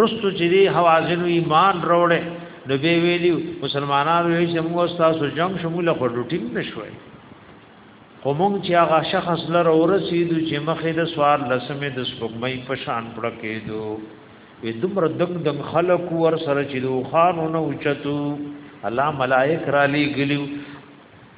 رستو چې دی حوازنو ایمان روړې نو به ویلی مسلمانانو یې چې موږ تاسو جنگ شموله خو ډوټیم نشوي خو موږ چې هغه شخص لره ورسېدو چې مخې د سوار لسمې د سپوږمۍ په شان پړ کېدو وې دومره دنګ دنګ خلق ور سره چې دوخانو نه اوچتو الله ملائک را لې ګلیو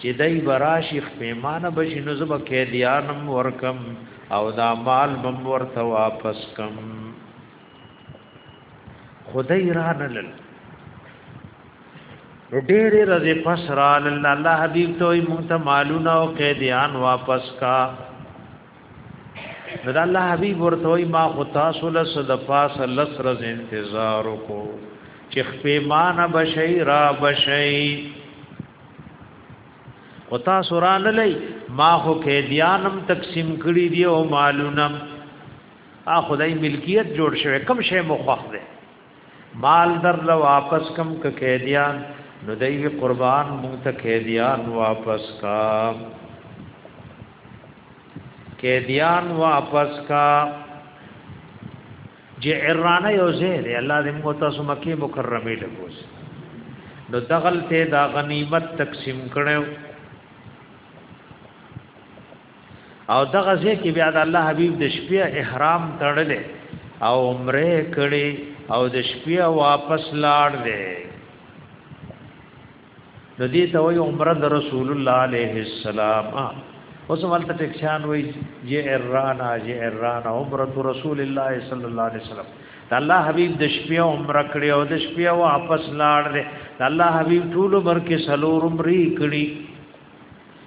چې دای براشي خپېمانه بشي نو زب قیدیانم ورکم او دا مال بم ورته واپس کم خدای رانلل نو ډېر رضی پس رانل الله حبیب ته مونته مالونه او قیدیان واپس کا نو د الله حبيب ورته وي ما خو تاسو له صد پاس لس رز انتظار کو چې خپېمان بشي را بشي او تاسو را نه لای ما خو کې دیانم تقسیم کړی دی او مالونم ا خدای ملکیت جوړ شوی کم شی مخخ دی مال در له واپس کم ک قیدیان نو دوی قربان مونږ ته قیدیان واپس کا قیدیان واپس کا جې ایرانه یو ځای دی الله دې موږ تاسو مکه مکرمه له بوس نو دغل ته دا غنیمت تقسیم کړو او دغه ځکه بیا د الله حبیب د شپې احرام تړل او عمره کړي او د شپې واپس لاړ دی نو دې ته وایي عمره د رسول الله عليه السلام اوس مالته ټکشان وایي جې ارانا جې ارانا عمره رسول الله صلی الله عليه وسلم د الله حبيب د شپې عمره کړې او د شپې واپس لاړ دې د الله حبيب ټول عمر کې سلور عمرې کړې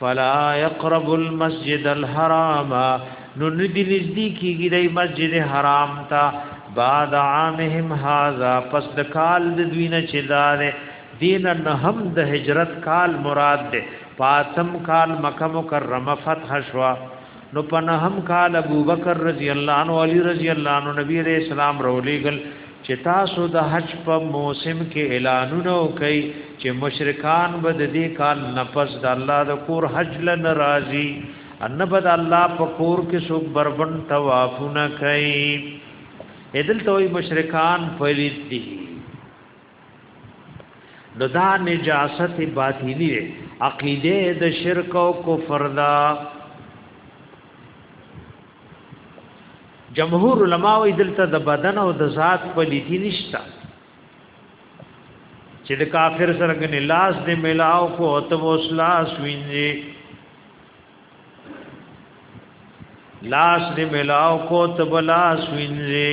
فلا يقرب المسجد الحرام نو ندی نزدی کیږي د مسجد حرام ته بعد عامهم هاذا پس د کال د دوی نه چې دار دین نه هم د هجرت کال مراد ده پاتم کال مکه مکرمه فتح شوا نو پنهم کال ابو بکر رضی الله عنه علی رضی الله عنه نبی رسول الله رولېګل چې تاسو د حج په موسم کې اعلانونه وکړي چې مشرکان به د دې کال نفس د الله د کور حج ل ناراضي ان بد الله په کور کې څوک بربن توافونه کوي ادل توي مشرکان پلید دي نو دا نجاست باطلی عقیده د شرک او کفر دا جمهور علما وی دلته د بدن او د ذات په لیدی نشتا چې د کافر سره غنی لاس دې ملاو کو او ته اوس لاس وینځي لاس دې ملاو کو ته بلاس وینځي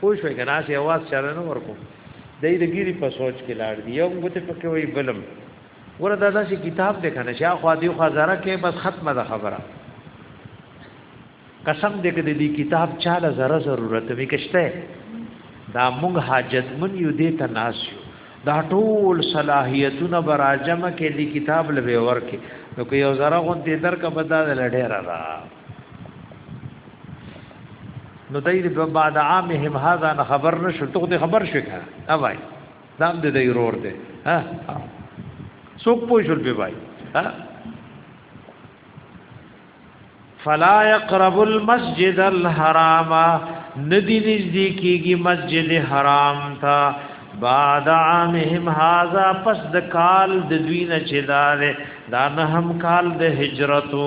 خو شوې کنه چې आवाज چاره نه ورکو دای د ګيري په سوچ کې لاړ دی یو غته پکې وای بلم ګوره دا داسې کتاب دی کنه چې اخو دی خو زره کې بس ختمه ده خبره قسم دې کې دې کتاب چاله زره ضرورت وي کشته دا موږ حاجت من یو دې تناس یو دا ټول صلاحیتونه براجمه کې دې کتاب لوي ورکه نو که یو زره غون دې درکه بدل لډې را نو دای د بعد عامهم هاذا نه خبر نشو ته دې خبر شې کا ها وای دام دې دای رور دې ها څوک پوه شول به وای ها فلا يقرب المسجد الحرام ندی نزدی کیږي مسجد حرام تا بعد عامهم هاذا پس د کال د دوی نه چدار دا نه هم کال د هجرتو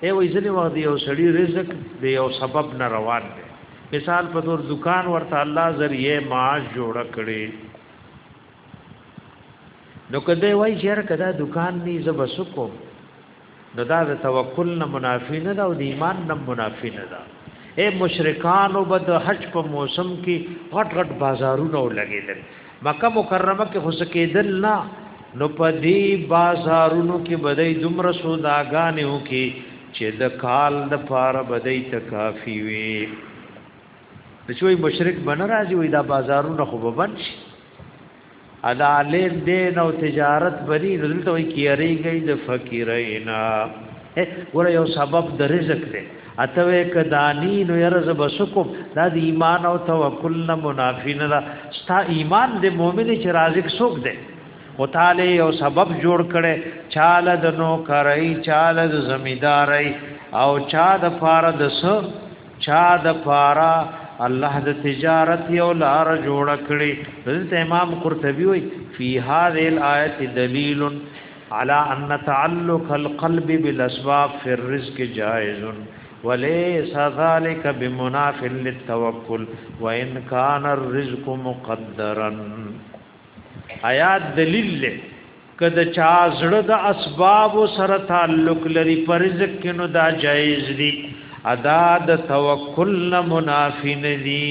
ای وای ځنی وخت یو سړی رزق دی یو سبب نه روان دی مثال په تور دکان ورته الله ذریعہ معاش جوړ کړي نو کده وای چیر کدا دکان نی زب سکو نو دا د توکل نه منافی نه دا او د ایمان نه منافی نه دا اے مشرکان وبد حج په موسم کې غټ غټ بازارونه لګیدل مکه مکرمه کې خوش کېدل نه نو په دې بازارونو کې بدای دومره سوداګانې وکي چې د کال د پاره بدای ته کافی وي د شوی مشرک بن راځي وي دا بازارونه خو به بند شي ادا لین دین او تجارت بری دلته وي کیریږي د فقیرینا ګوره یو سبب د رزق دی اته وې کدانی نو یره ز بسکو دا د ایمان او توکل نه منافی نه دا ستا ایمان د مؤمن چې رازق سوک دی او تعالی یو سبب جوړ کړي چاله د نو کرای چاله د زمیدارای او چا د فار د س چا د فارا الله د تجارت یو لار جوړ کړي حضرت امام قرطبي وي فی هذه الايه دلیل على ان تعلق القلب بالاسباب في الرزق جائز وليس ذلك بمناف للتوكل وان كان الرزق مقدرا آیات دلیل له کده چا زړه د اسباب سره تعلق لري پر رزق کې نو دا جایز دي ادا د توکل نه منافی نه دي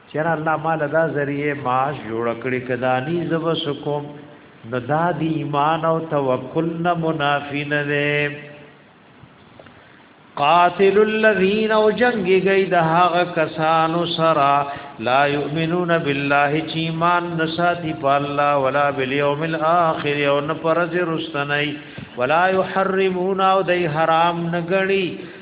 چر الله مال دا ذریعہ معاش جوړ کړی کدانی زب سکم نو دا دی ایمان او توکل نه منافی نه ده قاتل الذین او جنگی گئی د هغه کسانو سرا لا یؤمنون بالله چی ایمان نساتی په الله ولا بالیوم الاخر او نه پرز رستنی ولا یحرمون او دای حرام نګړی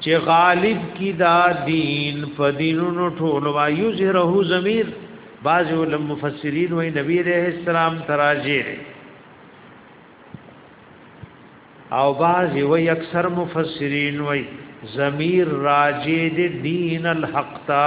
چې غالب کی دا دین په دینونو ټول وا یظهره ضمیر بعض علم مفسرین وای نبی علیہ السلام تراجی او بعض وای اکثر مفسرین وای ضمیر راجی دی دین الحق تا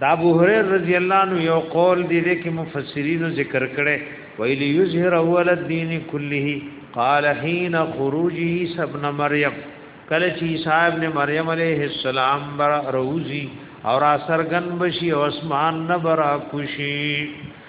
دا ابو هريره رضی الله عنه یو قول دی د کې مفسرین ذکر کړي ویل یظهر اول الدین کله قال حين خروجه ابن مریم کله چې عیسی ابن مریم علیه السلام بر روزي اور اثرګن بشي او اسمان نه برا کوشي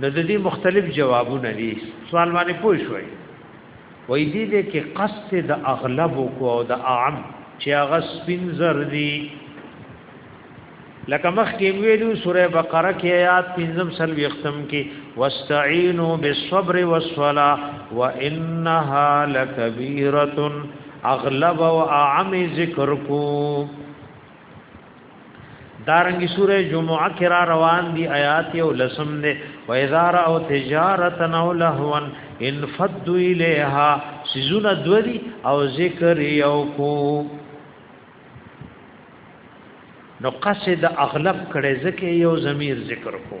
نو د دې مختلف جوابونه دي سوال باندې پوه شوي وای دي دې کې قصد د اغلب کو او د عام چې هغه سپینزر دي لکه مخ کې ویلو سوره بقره کې آیات 15 سل وختم کې واستعینوا بالصبر والصلاه وانها لکبیره اغلب او عام ذکر کو دارنګي سوره جمعه کې را روان دي آیات یو لسم دي و اذا را او تجارت نو لهون ان فد الیها سيزونه دوی او ذکر یو کو نو قصد اغلب کړي ځکه یو ضمیر ذکر کو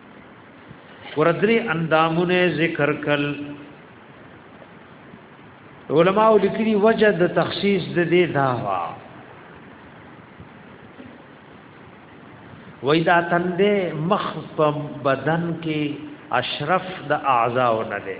وردري اندامونه ذکر کل علماء لیکلي وجه د تخصیص د دې داوا وای دا تندې مخ په بدن کې اشرف د اعضاء نه ده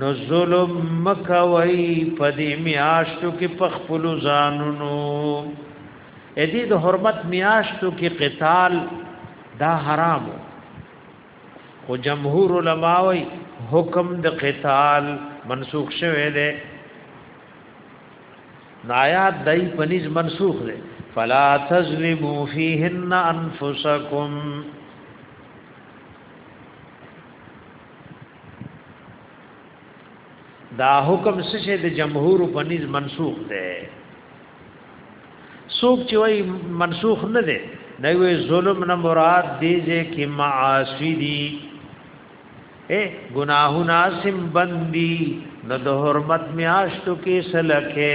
نو ظلم مکوي په دې میاشتو کې په خپل ځانونو اې دې د حرمت میاشتو کې قتال دا حرام خو جمهور علما وي حکم د قتال منسوخ شوه دی نایات دای پنځ منسوخ دی فلا تظلموا فيهن انفسکم دا حکم سشه د جمهور په نس منسوخ ده سوک چې وای منسوخ نه ده نه وی ظلم نه مراد دی چې کی معاصی دی اے گناہونا سم بندی نو د حرمت میاشتو کې سلکه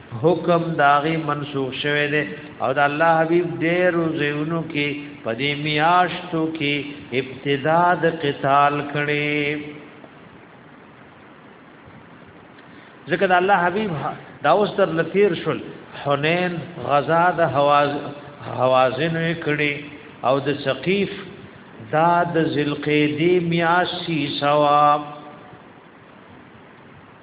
حکم داغي منسوخ شوه دي او د الله حبيب ډېر زيونو کې پدې میاشتو کې ابتدا د قتال کړي ځکه د الله حبيب دا اوس تر لثیر شول حنین غزا د حواز حوازن کړي او د ثقيف دا د ذلقیدی میاشی ثواب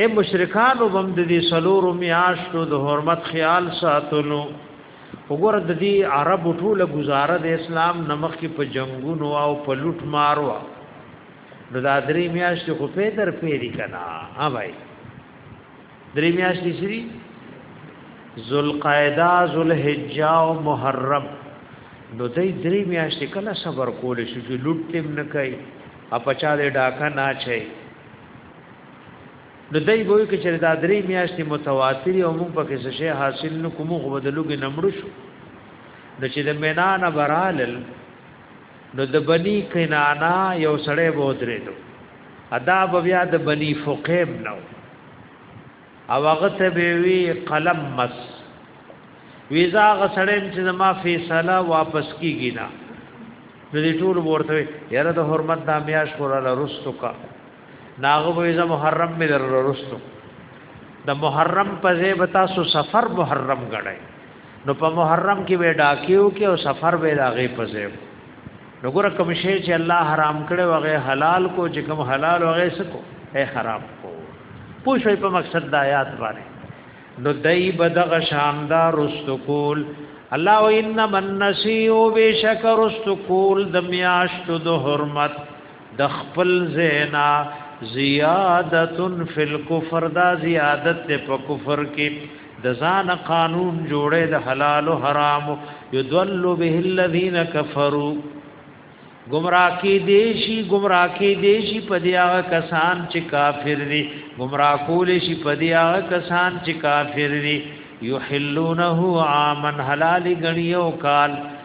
اے مشرکانو بم د دې سلور میاشتو د حرمت خیال ساتلو وګور د دې عرب ټوله گزاره د اسلام نمخ کې په جنگونو او په لوټ مارو نو دا درې میاشتې خو په در پیری کنا ها بھائی درې میاشتې سری ذوالقعده ذوالحجه او محرم نو دې درې میاشتې کله صبر کول شي چې لوټ تم نه کوي اپچا دې ډاکا نه چي نو دای وایي چې دا درې میاشتې متواتر او موږ پکې څه شی حاصل نو کوم خو بدلوګي نمړ شو نو چې د مینا نه برالل نو د بنی کنانا یو سړی وو درې دو ادا بیا د بنی فقیم نو او هغه ته به وی قلم مس ویزا غسړم چې زما فیصله واپس کیږي نه نو دې ټول ورته یاره د حرمت د میاش کوراله رستو کا ناغه به زما محرم مې در رستو د محرم په ځای به تاسو سفر محرم غړای نو په محرم کې به ډاکیو کې او سفر به راغې په ځای نو ګره کوم شی چې الله حرام کړي وغه حلال کو چې کوم حلال وغه سکو اے حرام کو پوښوي په مقصد د آیات باندې نو دای بدغ شاندار استقول الله و ان من نسیو بشکر استقول د میاشت د حرمت د خپل زینا زیادت فی الکفر دا زیادت په کفر کې د ځان قانون جوړې د حلال او حرام یذل به الذین کفروا گمراه کی دیشی گمراه کی دیشی پدیا کسان چې کافر دي گمراه کول شي پدیا کسان چې کافر دي یحلونه عامن حلال غنیو کال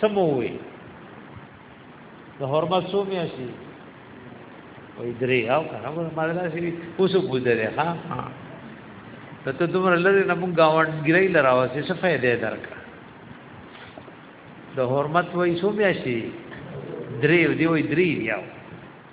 سموي د حرمت سو میاشي وې درې او کنه ما دا شي اوس بوزره ها ها ته ته دومره لري نه مونږ گاوند ګرای لراوسه څه فائدې درکړه د حرمت وې سو میاشي درې دی وې درې یاو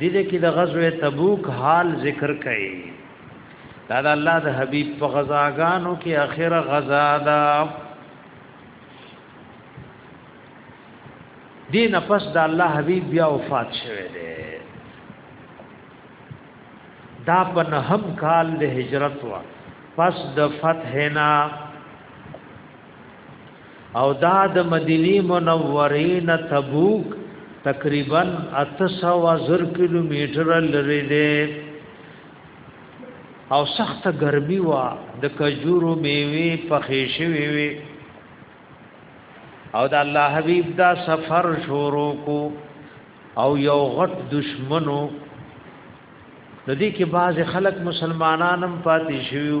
دې دې کې د غزوه تبوک حال ذکر کړي دا د الله د حبيب په غزاګانو کې اخره غزا ده دین پس د الله حبيب بیا وفات شوه دی دا په نهم کال د هجرت وا پس د فتح نه او دا د مدینه منوره نه تبوک تقریبا 800 زر کیلومتر لري دي او سخت ګرمي وا د کجورو میوه پخې شوی وي او د الله حبیب دا سفر شروع کو او یو غټ دشمنو د دې کې بعض خلک مسلمانانم پاتې شوی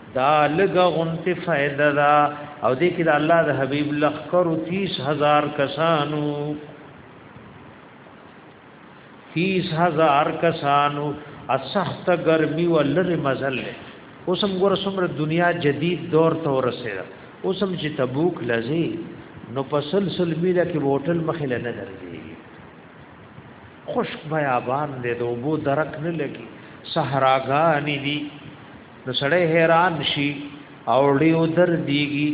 دا لګه غونته فائدہ دا او دې کې د الله د حبيب لخر 30000 کسانو 30000 کسانو اسخت ګرمي ولر مزل اوسم ګور سمره دنیا جدید دور ته ورسېده اوسم چې تبوک لذي نو په سلسل میله کې هوټل مخې نه درځي خشک بیابان دې د وبو درک نه لګي صحراګان دي نو سړی حیران شي او ډیو در دیږي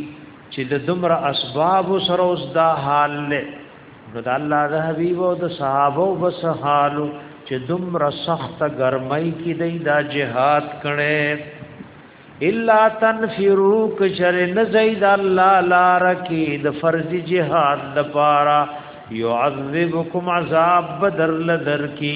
چې د دمر اسباب سره اوس دا حال له نو د الله د حبیب او د صحابه او بس حالو چې دمر سخت ګرمۍ کې دی دا جهاد کړي الا تنفرو کشر نزید الله لار کې د فرض جهاد د پاره يعذبكم عذاب بدر لدر کی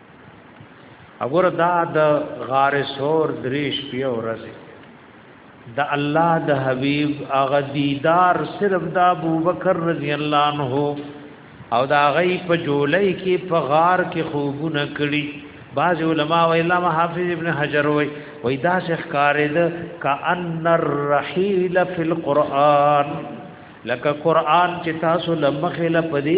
اگر دا د غار سور دریش پی ورځ د الله د حبیب اغه دیدار صرف د ابو بکر رضی الله عنه او دا غی په جولای کې په غار کې خوبونه کړی بعض علما و علامه حافظ ابن حجر وای وای دا شیخ کارید کأن الرحیل فی القرآن لکه قرآن چې تاسو لمخې لپدی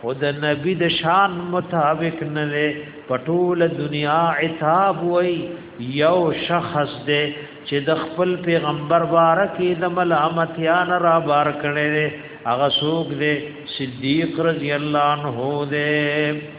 خو د نبی د شان مطابق نه دی په ټوله دنیا عتاب وای یو شخص دی چې د خپل پیغمبر باره کې د ملامتیا نه را بار کړي دی هغه څوک دی صدیق رضی الله عنه دی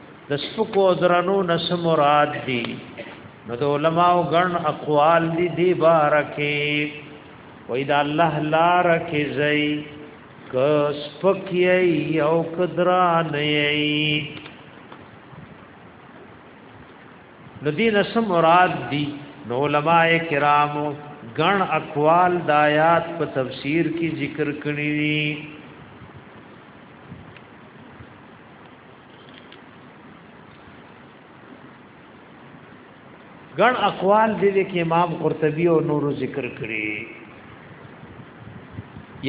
د سپکو درنو نس مراد دي نو د علماو غن اقوال دي دی بارکه وې دا الله لار کې زئی ک سپک یې او قدران یې نو دین سم مراد دي نو علماء کرامو غن اقوال د آیات په تفسیر کې ذکر کړی ګڼ اقوال دي کې امام قرطبي او نورو ذکر کړي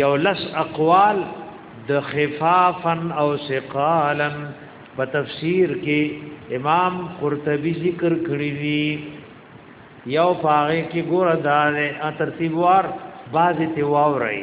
یو لس اقوال د خفافا او ثقالا په تفسیر کې امام قرطبي ذکر کړی دی یو پاره کې ګور دار ا ترتیب وار باز ته واوري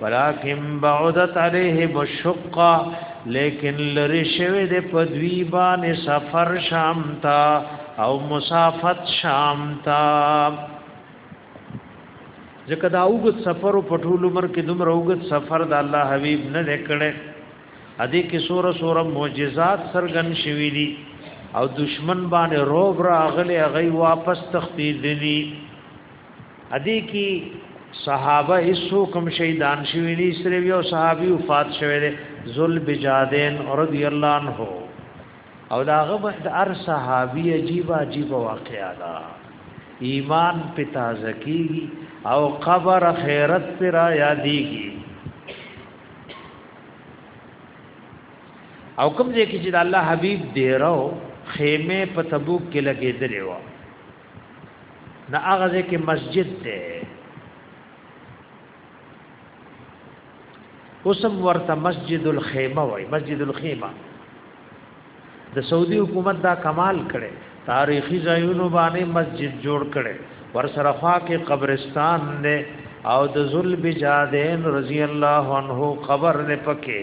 ولكن بعدت عليهم الشقه لیکن لری شوی د پدوی باندې سفر شام تا او مسافت شام تا ځکه دا اوږد سفر په ټول عمر کې دومره اوږد سفر د الله حبیب نه لیکړي ادي کې سور سور معجزات سرګن شوی دي او دشمن باندې روب راغلي هغه واپس تختی دي ادي کی صحابه هیڅو کوم شهیدان شوی نه سره یو صحابي وفات شوی دی ذل بجادین رضی الله عنه او داغه د ار صحابي عجیب عجیب واقعا دا ایمان پتا زکی او قبر خیرت پر یادیږي او کوم ځای کې چې د الله حبيب دیرو خیمه په تبوک کې لګېدلې و نه هغه ځکه مسجد ده اوسم ورته مسجد الخیمه وای مسجد الخیمه د سعودي حکومت دا کمال کړي تاریخي ځایونو باندې مسجد جوړ کړي ور سره خوا کې قبرستان نه او د ذل بجادین رضی الله عنه قبر نه پکې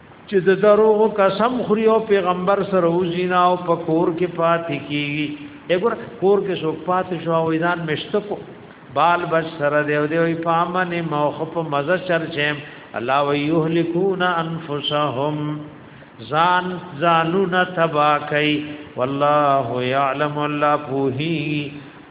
چې د دروغ قسم خوري او پیغمبر سره وزینا او په کور کې پاتې کیږي اګور کور کې څوک پاتې شو او ځان مشته کو بال بچ سره دی او دی په امن موخ په مزه چرچم الله ويهلكون انفسهم ځان ځانونه تبا کوي والله يعلم الله پوهي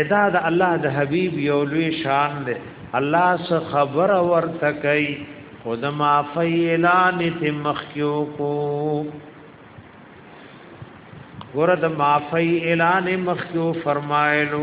ادا د الله د حبيب یو لوی شان دی الله سره خبر ورته کوي خود ما فیلان ته مخکیو کو ګور د ما فیلان مخکیو فرمایلو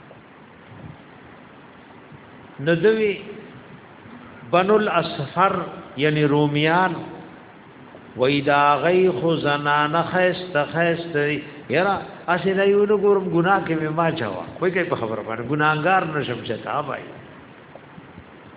ندوی بنو الاسفر یعنی رومیان وای دا غی خو زنان خست خست یرا اسی نه یو ګورم ګناه کې ما چوا کوئی کوي په خبره باندې ګناګار نشم چتا بای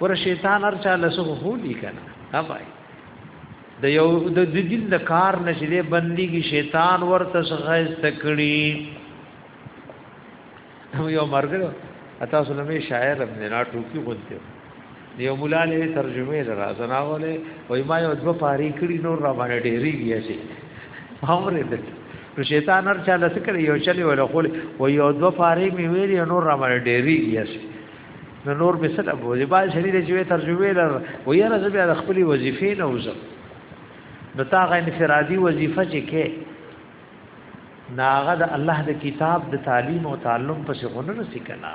ور شیطان هر چا لسو خو دی کنه ها بھائی د یو د دین د کار نشریه بندګي شیطان ورته سخایز تکړی هم یو مرګ اتا سلمې شاعر ابن نا ټوکی غونته یو مولا له ترجمه لرا زناوله وای ما یو دو پاری کړي نور را باندې ډېری بیا شي امر دې نو شیطان هر چا لته کړی یو چلی ولا خول و یو دو پاری می ویلی نور را باندې ډېری بیا شي نو نور به سره بوزي با شری دې چې ترجمه لر و یاره زه بیا خپل وظیفې نه وزم نو تا غا انفرادي وظیفه چې کې ناغه د الله د کتاب د تعلیم او تعلم پس غنر سکنا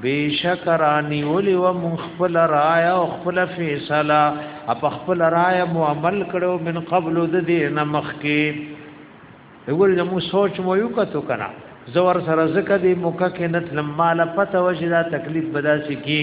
بیشک رانی ولی و من خپل رایا او خپل فیصله اپ خپل رایا مو عمل کړو من قبل د دې نمخ کې وګور د مو سوچ مو یو کتو کنا زور سره زکه دې موکه کې نت لماله پته وجدا تکلیف بداسي کی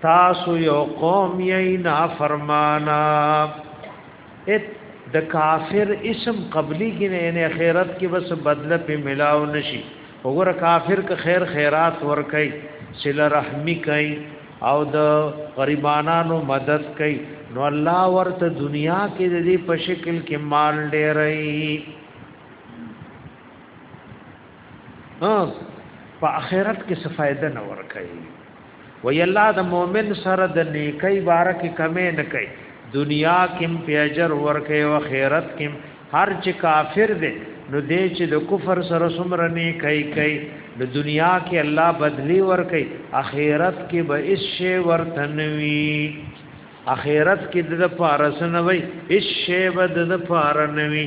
تاسو یو قوم یی نا فرمانا ات د کافر اسم قبلی کې نه نه خیرت کې بس بدله په ملاو نشي وګوره کافر که خیر خیرات ور کوي صله رحمی کوي او د غریبانو مدد کوي نو الله ورته دنیا کې د دې په شکل کې مال ډېرې ها په اخرت کې څه فائدہ نه ور کوي وی الله د مؤمن سره د نیکی باره کې کمې نه کوي دنیا کې په اجر ور کوي او اخرت کې هر چې کافر دی نو دې چې د کفر سره سمره نه کوي کوي د دنیا کې الله بدلی ور کوي اخرت کې به اس شی ورتنوي اخرت کې د پارسنوي اس شی به د پارنوي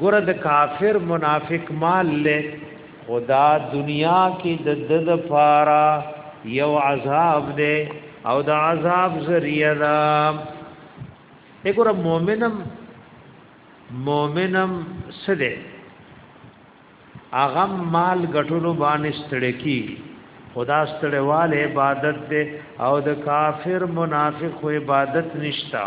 ګوره د کافر منافق مال له خدا دنیا کې د د د پارا یو عذاب دی او د عذاب ذریعہ دا وګوره مؤمنم مؤمنم سده اغم مال غټلو باندې ستړکی خدا ستړوال عبادت دی او د کافر منافق عبادت نشتا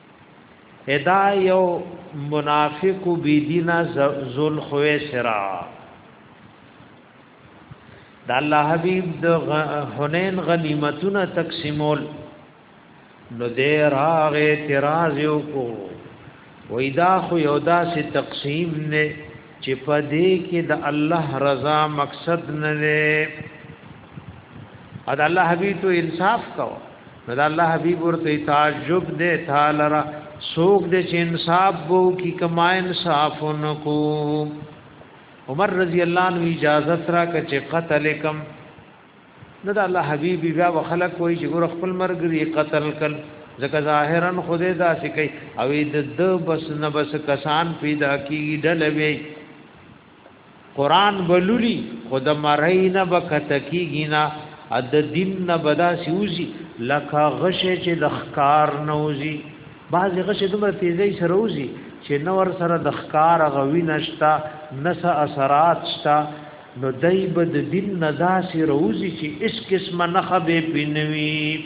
ادا یو منافق بی دینا ذل خوې سرا د الله حبیب د حنین غنیمتونه تقسیمول نو دې راغ اعتراض یو کو وای دا خو یو داسې تقسیم نه چې په دې کې د الله رضا مقصد نه او د الله حبیب ته انصاف کو نو د الله حبیب ورته تعجب دې تعالی را سوق دې چې انصاف وو کی کما انصاف نکو عمر رضی الله عنه اجازه را کچ قتل کم نو د الله حبیب بیا وخلق کوئی چې ګور خپل مرګ ری قتل کړ ځکه ظاهرا خدای دا سکی او د د بس نه بس کسان پیدا کی ډلوي قران بلولی خود مرای نه بکت کیږي نه اد دین نه بدا سیوزی لکه غشه چې د ښکار نوزی بعض غشه دومره تیزی سره وزی چې نور سره د ښکار غوی نشتا نس اثرات شتا نو دای بد دین نه داسې روزی چې اس قسمه نه خبه پینوي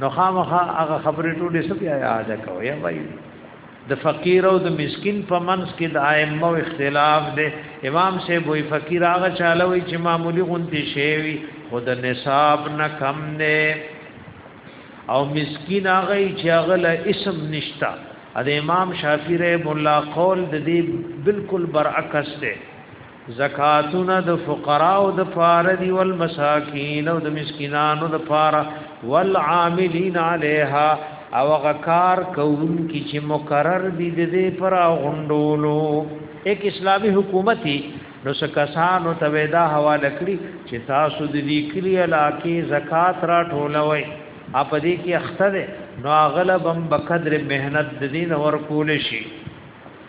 نو خامخا هغه خبرې ټولې سپي یاد کوي وای د فقیر او د مسکین په منځ کې د ائمه او اختلاف دی امام سے وای فقیر هغه چاله وای چې معمولی غونتی شی خو د نصاب نه کم نه او مسکین هغه چې هغه له اسم نشتا د امام شافعی رحم الله قول د دې بالکل برعکس دی زکاتونه د فقراو د پاره دی ول مساکین او د مسکینانو د پاره ول عاملین علیها او غکار کون کی چې مقرر دی د دې پر غوندولو ایک اسلامی حکومتي نو سکسانو ته ودا حواله کړی چې تاسو د دې کلی علاقې زکات را ټولوي اپ دې کې اخته ده نو اغلبم بقدر مهنت د دین ور کول شي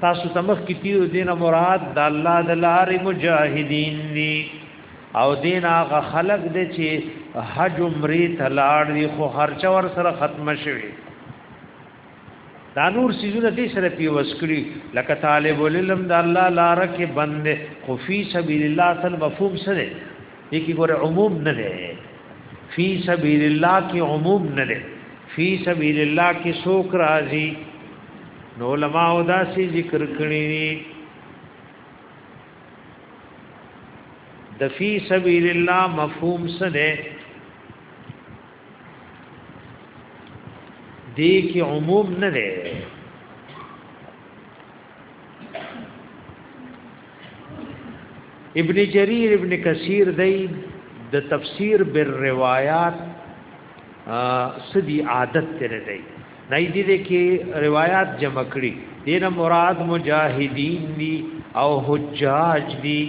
تاسو تمخ کی تیو دین مراد د الله د لارې مجاهدین دی او دین هغه خلق دی چې حج عمره تلاړ دی خو خرچ ور سره ختم شوی دا نور سیزونه دې سره پی وسکړي لکه طالب العلم د الله لار کې بند خو فی سبیل الله تل مفهوم سره دې کې ګوره عموم نه دی فی سبیل الله کې عموم نه دی فی سبیل الله کې څوک راځي نو علماء دا سی ذکر کړی دی د فی سبیل الله مفهوم څه دی دی کی عموم نه دی ابن جریر ابن کثیر دی د تفسیر بالروایات سدی عادت تر دی نه دې دې کې روایت جمع کړي دین مراد مجاهدین دی او حجاج دی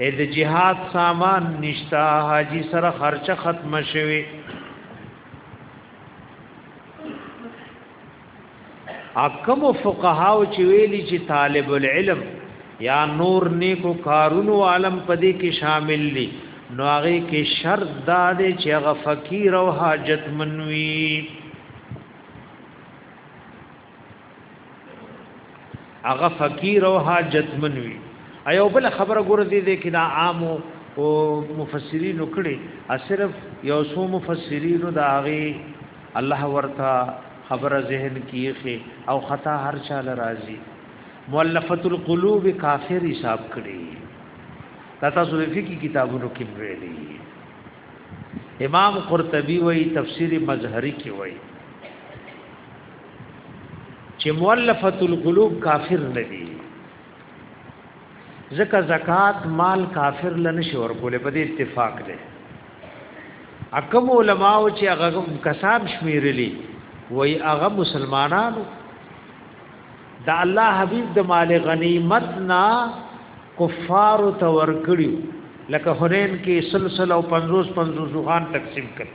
اې د جهاد سامان نشتا حاجی سره خرچه ختم شوی اکم فقهاو چې ویلي چې طالب العلم یا نور نیکو کارونو عالم پدې کې شامل دي نو هغه کې شرط دا دی چې هغه فقیر او حاجت منوي هغه فقیر او حاجت منوي ایو بل خبره ګور دي دي کې دا عام او مفسرین کړي صرف یو څو مفسرین دا غي الله ورته خبره ذهن کې خې او خطا هر چا لرازي مولفت القلوب کافر حساب کړي دا تاسو د فقہی کتابونو کې ویلي امام قرطبي وایي تفسیر مظهری کې وایي چې مولفت القلوب کافر نه دي ځکه زکات مال کافر لنه شور کوله په دې اتفاق دی اکم علماء چې هغه کسان شمیرلی وای هغه مسلمانانو د الله حبیب د مال غنیمت نا کفار ته ورکړي لکه حنین کې سلسله او 50 50 غان تقسیم کړي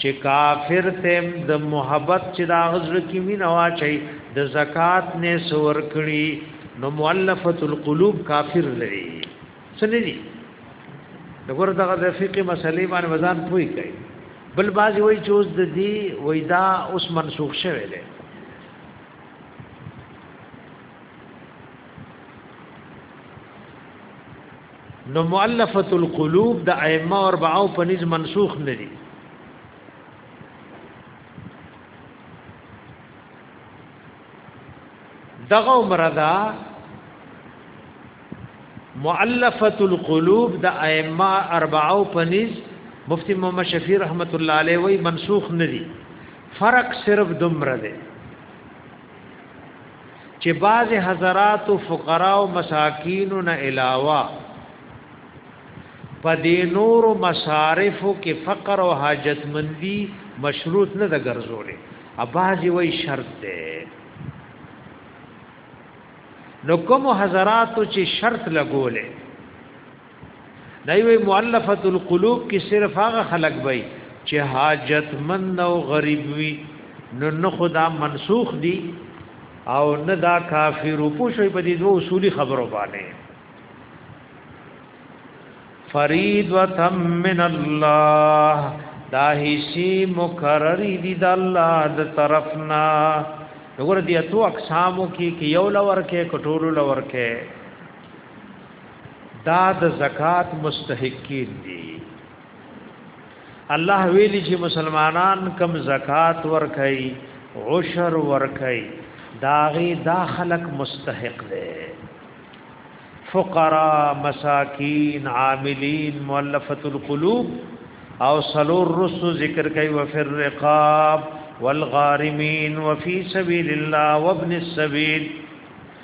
چې کافر تم د محبت چې دا غزر کې مين واچي د زکات نه سور کړی نو مؤلفه القلوب کافر لري سنې دي دغه دغه د فقې مسلې باندې وزن پوي کوي بل بازي وای چې اوس د دې وېدا اوس منسوخ شوه دی نو مؤلفه القلوب د ائمه اربعه په نس منسوخ نه دي دغه مردا مؤلفه القلوب د ائمه اربعه په نس مفتی محمد شفیع رحمت الله علیه وی منسوخ نه دي فرق صرف دومره دی چې بعض حضرات فقرا او مساکین نه علاوه په دې نور مصارف کې فقر او حاجت مندي مشروط نه د ګرځولې اباځي وای شرط ده نو کوم حضرات چې شرط لګولې دایوی مؤلفه القلوب کې صرف هغه خلق وي چې حاجت مند او غریب وي نو نه خدا منسوخ دي او نه دا کافر او پوښي په دې دوه اصولي خبرو باندې فرید و تم من الله دا هیسی مکرری دی د الله د طرفنا وګوره دې اتو اقسامو کې کې یو لور کې کټورو لور کې دا د زکات مستحقین دي الله ویلی چې مسلمانان کم زکات ورکای عشر ورکای داغي دا خلق مستحق دي فقراء مساکین عاملین مؤلفه القلوب او سلور رسو ذکر کوي وفر رقاب والغارمین وفي سبيل الله وابن السبيل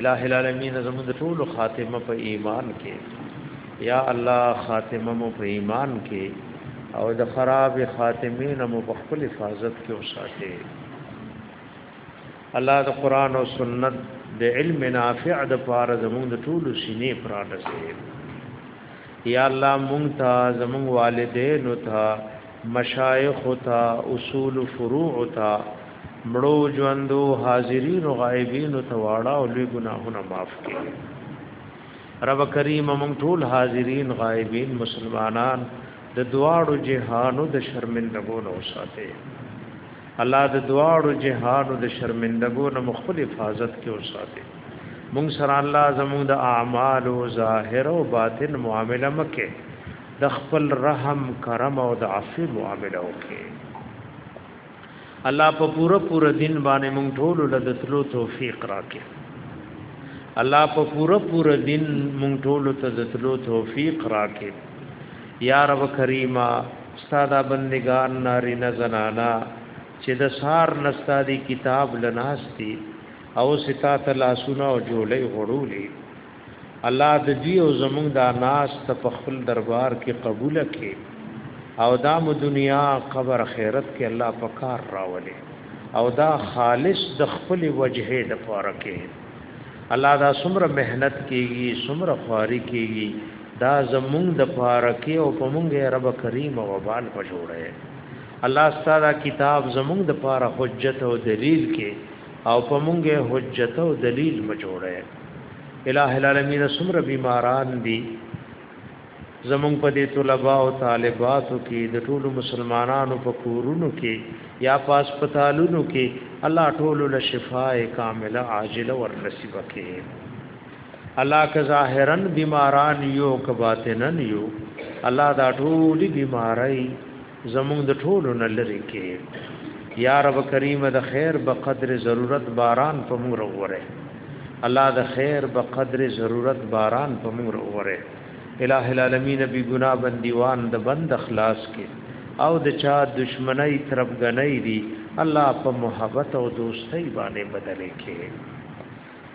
الہ العالمین زموږ د ټولو خاتمه په ایمان کې یا الله خاتمه مو په ایمان کې او د خراب خاتمین مو په خپل حفاظت کې وساته الله د قران او سنت د علم نافع د پاره زموږ د ټولو سینې پرانسي یا الله مونږ ته زمونږ والدین ته مشایخ ته اصول فروع ته مړو ژوندو حاضرین او غایبین ته واړه او لوی ګناهونه معاف کړي رب کریم مونږ ټول حاضرین غایبین مسلمانان د دواړو جهانو د شرمندګو نه وساته الله د دواړو جهانو د شرمندګو نه مخفل حفاظت کې وساته مونږ سره الله زموږ د اعمال او ظاهر او باطن معامله مکه د خپل رحم کرم او د عفو معامله وکي الله په پوره پوره دین باندې مونږ ټول له دتلو توفیق راکړي الله په پوره پوره دین مونږ ټول ته دتلو توفیق راکړي یا رب کریمه ساده بندگان ناری نه زنانا چې د سار نستا دی کتاب لناستی او سي تا ته لاسونه او جولې غړولې الله د دې او زمونږ دا ناس ته په خپل دربار کې قبول کړي او دا مو دنیا قبر خیرت کې الله په کار راولي او دا خالص د خپل وجهه د پاره کې الله دا سمره مهنت کیږي سمره خواري کیږي دا زمونږ د پاره کې او په مونږه رب کریم او وبال په جوړه الله ستاسو کتاب زمونږ د پاره حجت او دلیل کې او په مونږه حجت او دلیل م جوړه الہ العالمین سمر بیماران دی زمون په دې طلبه او طالباتو کې د ټولو مسلمانانو په کورونو کې یا په هسپتالونو کې الله ټولو له شفاء کامله عاجله ور نصیب کړي الله که ظاهرا بیماران یو که باطنا یو الله دا ټولي بیماری زمونږ د ټولو نه لری کې یا رب کریم د خیر به قدر ضرورت باران په موږ وروره الله د خیر به قدر ضرورت باران په موږ وروره الہ العالمین بی گناہ بندیوان د بند اخلاص کې او د چا دشمنی ترپ غنۍ دی الله په محبت او دوستۍ باندې بدلې کې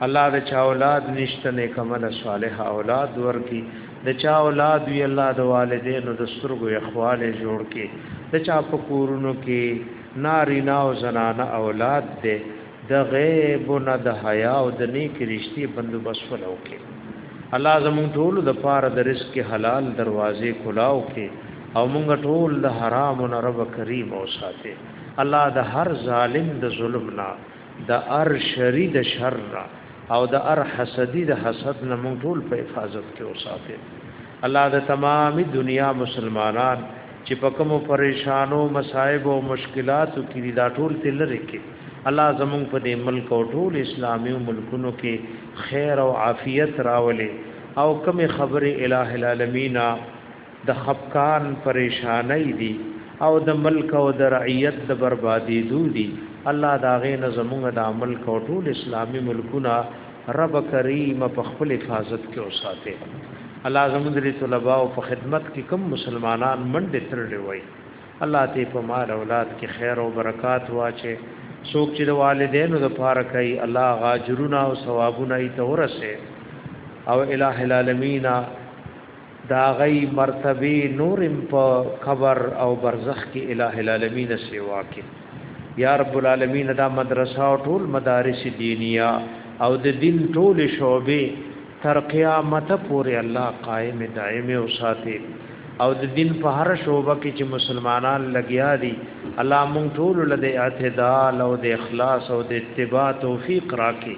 الله د چا اولاد نشته نیک عمل صالح اولاد ورکی د چا اولاد وی الله د والدینو د سترګو اخواله جوړ کی د چا په کورونو کې ناری نا او زنانه اولاد ده د غیب نه د حیا او د نیک رشتي بندوبست ولو کې الله زمون ټول د پاره د رزق حلال دروازې کلاو کې او مونږ ټول د حرام نه رب کریم او ساته الله د هر ظالم د ظلم نه د ار شری د شر او د ار حسدی د حسد نه مونږ ټول په حفاظت کې اوساته الله د تمامي دنیا مسلمانان چې په کوم پریشانو مصايب او مشکلاتو کې دي دا ټول تل لري کې الله زموږ په دې ملک او ټول اسلامي ملکونو کې خیر او عافیت راولي او کوم خبره الٰه العالمین د خپکان پريشانۍ دي او د ملک او د رعیت د بربادي دو دي الله دا غي نه زمونږ د عمل کو ټول اسلامي ملکونه رب کریم په خپل حفاظت کې اوساته الله زمونږ د طلباء او په خدمت کې کم مسلمانان منډه ترړي وای الله ته په مال اولاد کې خیر او برکات واچي څوک چې د والدینو د پاره کوي الله غاجرونه او ثوابونه یې تورسه او الٰه العالمین د هغوی مرتبې نور هم په قبر او برزخ کې الٰه العالمین سیوا کې یا رب العالمین دا مدرسه او ټول مدارس دینیه او د دین ټول شعبې تر قیامت پورې الله قائم دائم او ساتي او د دین په هر شعبه کې چې مسلمانان لګیا دي الله مونږ ټول له اعتدال او د اخلاص او د اتباع توفیق راکړي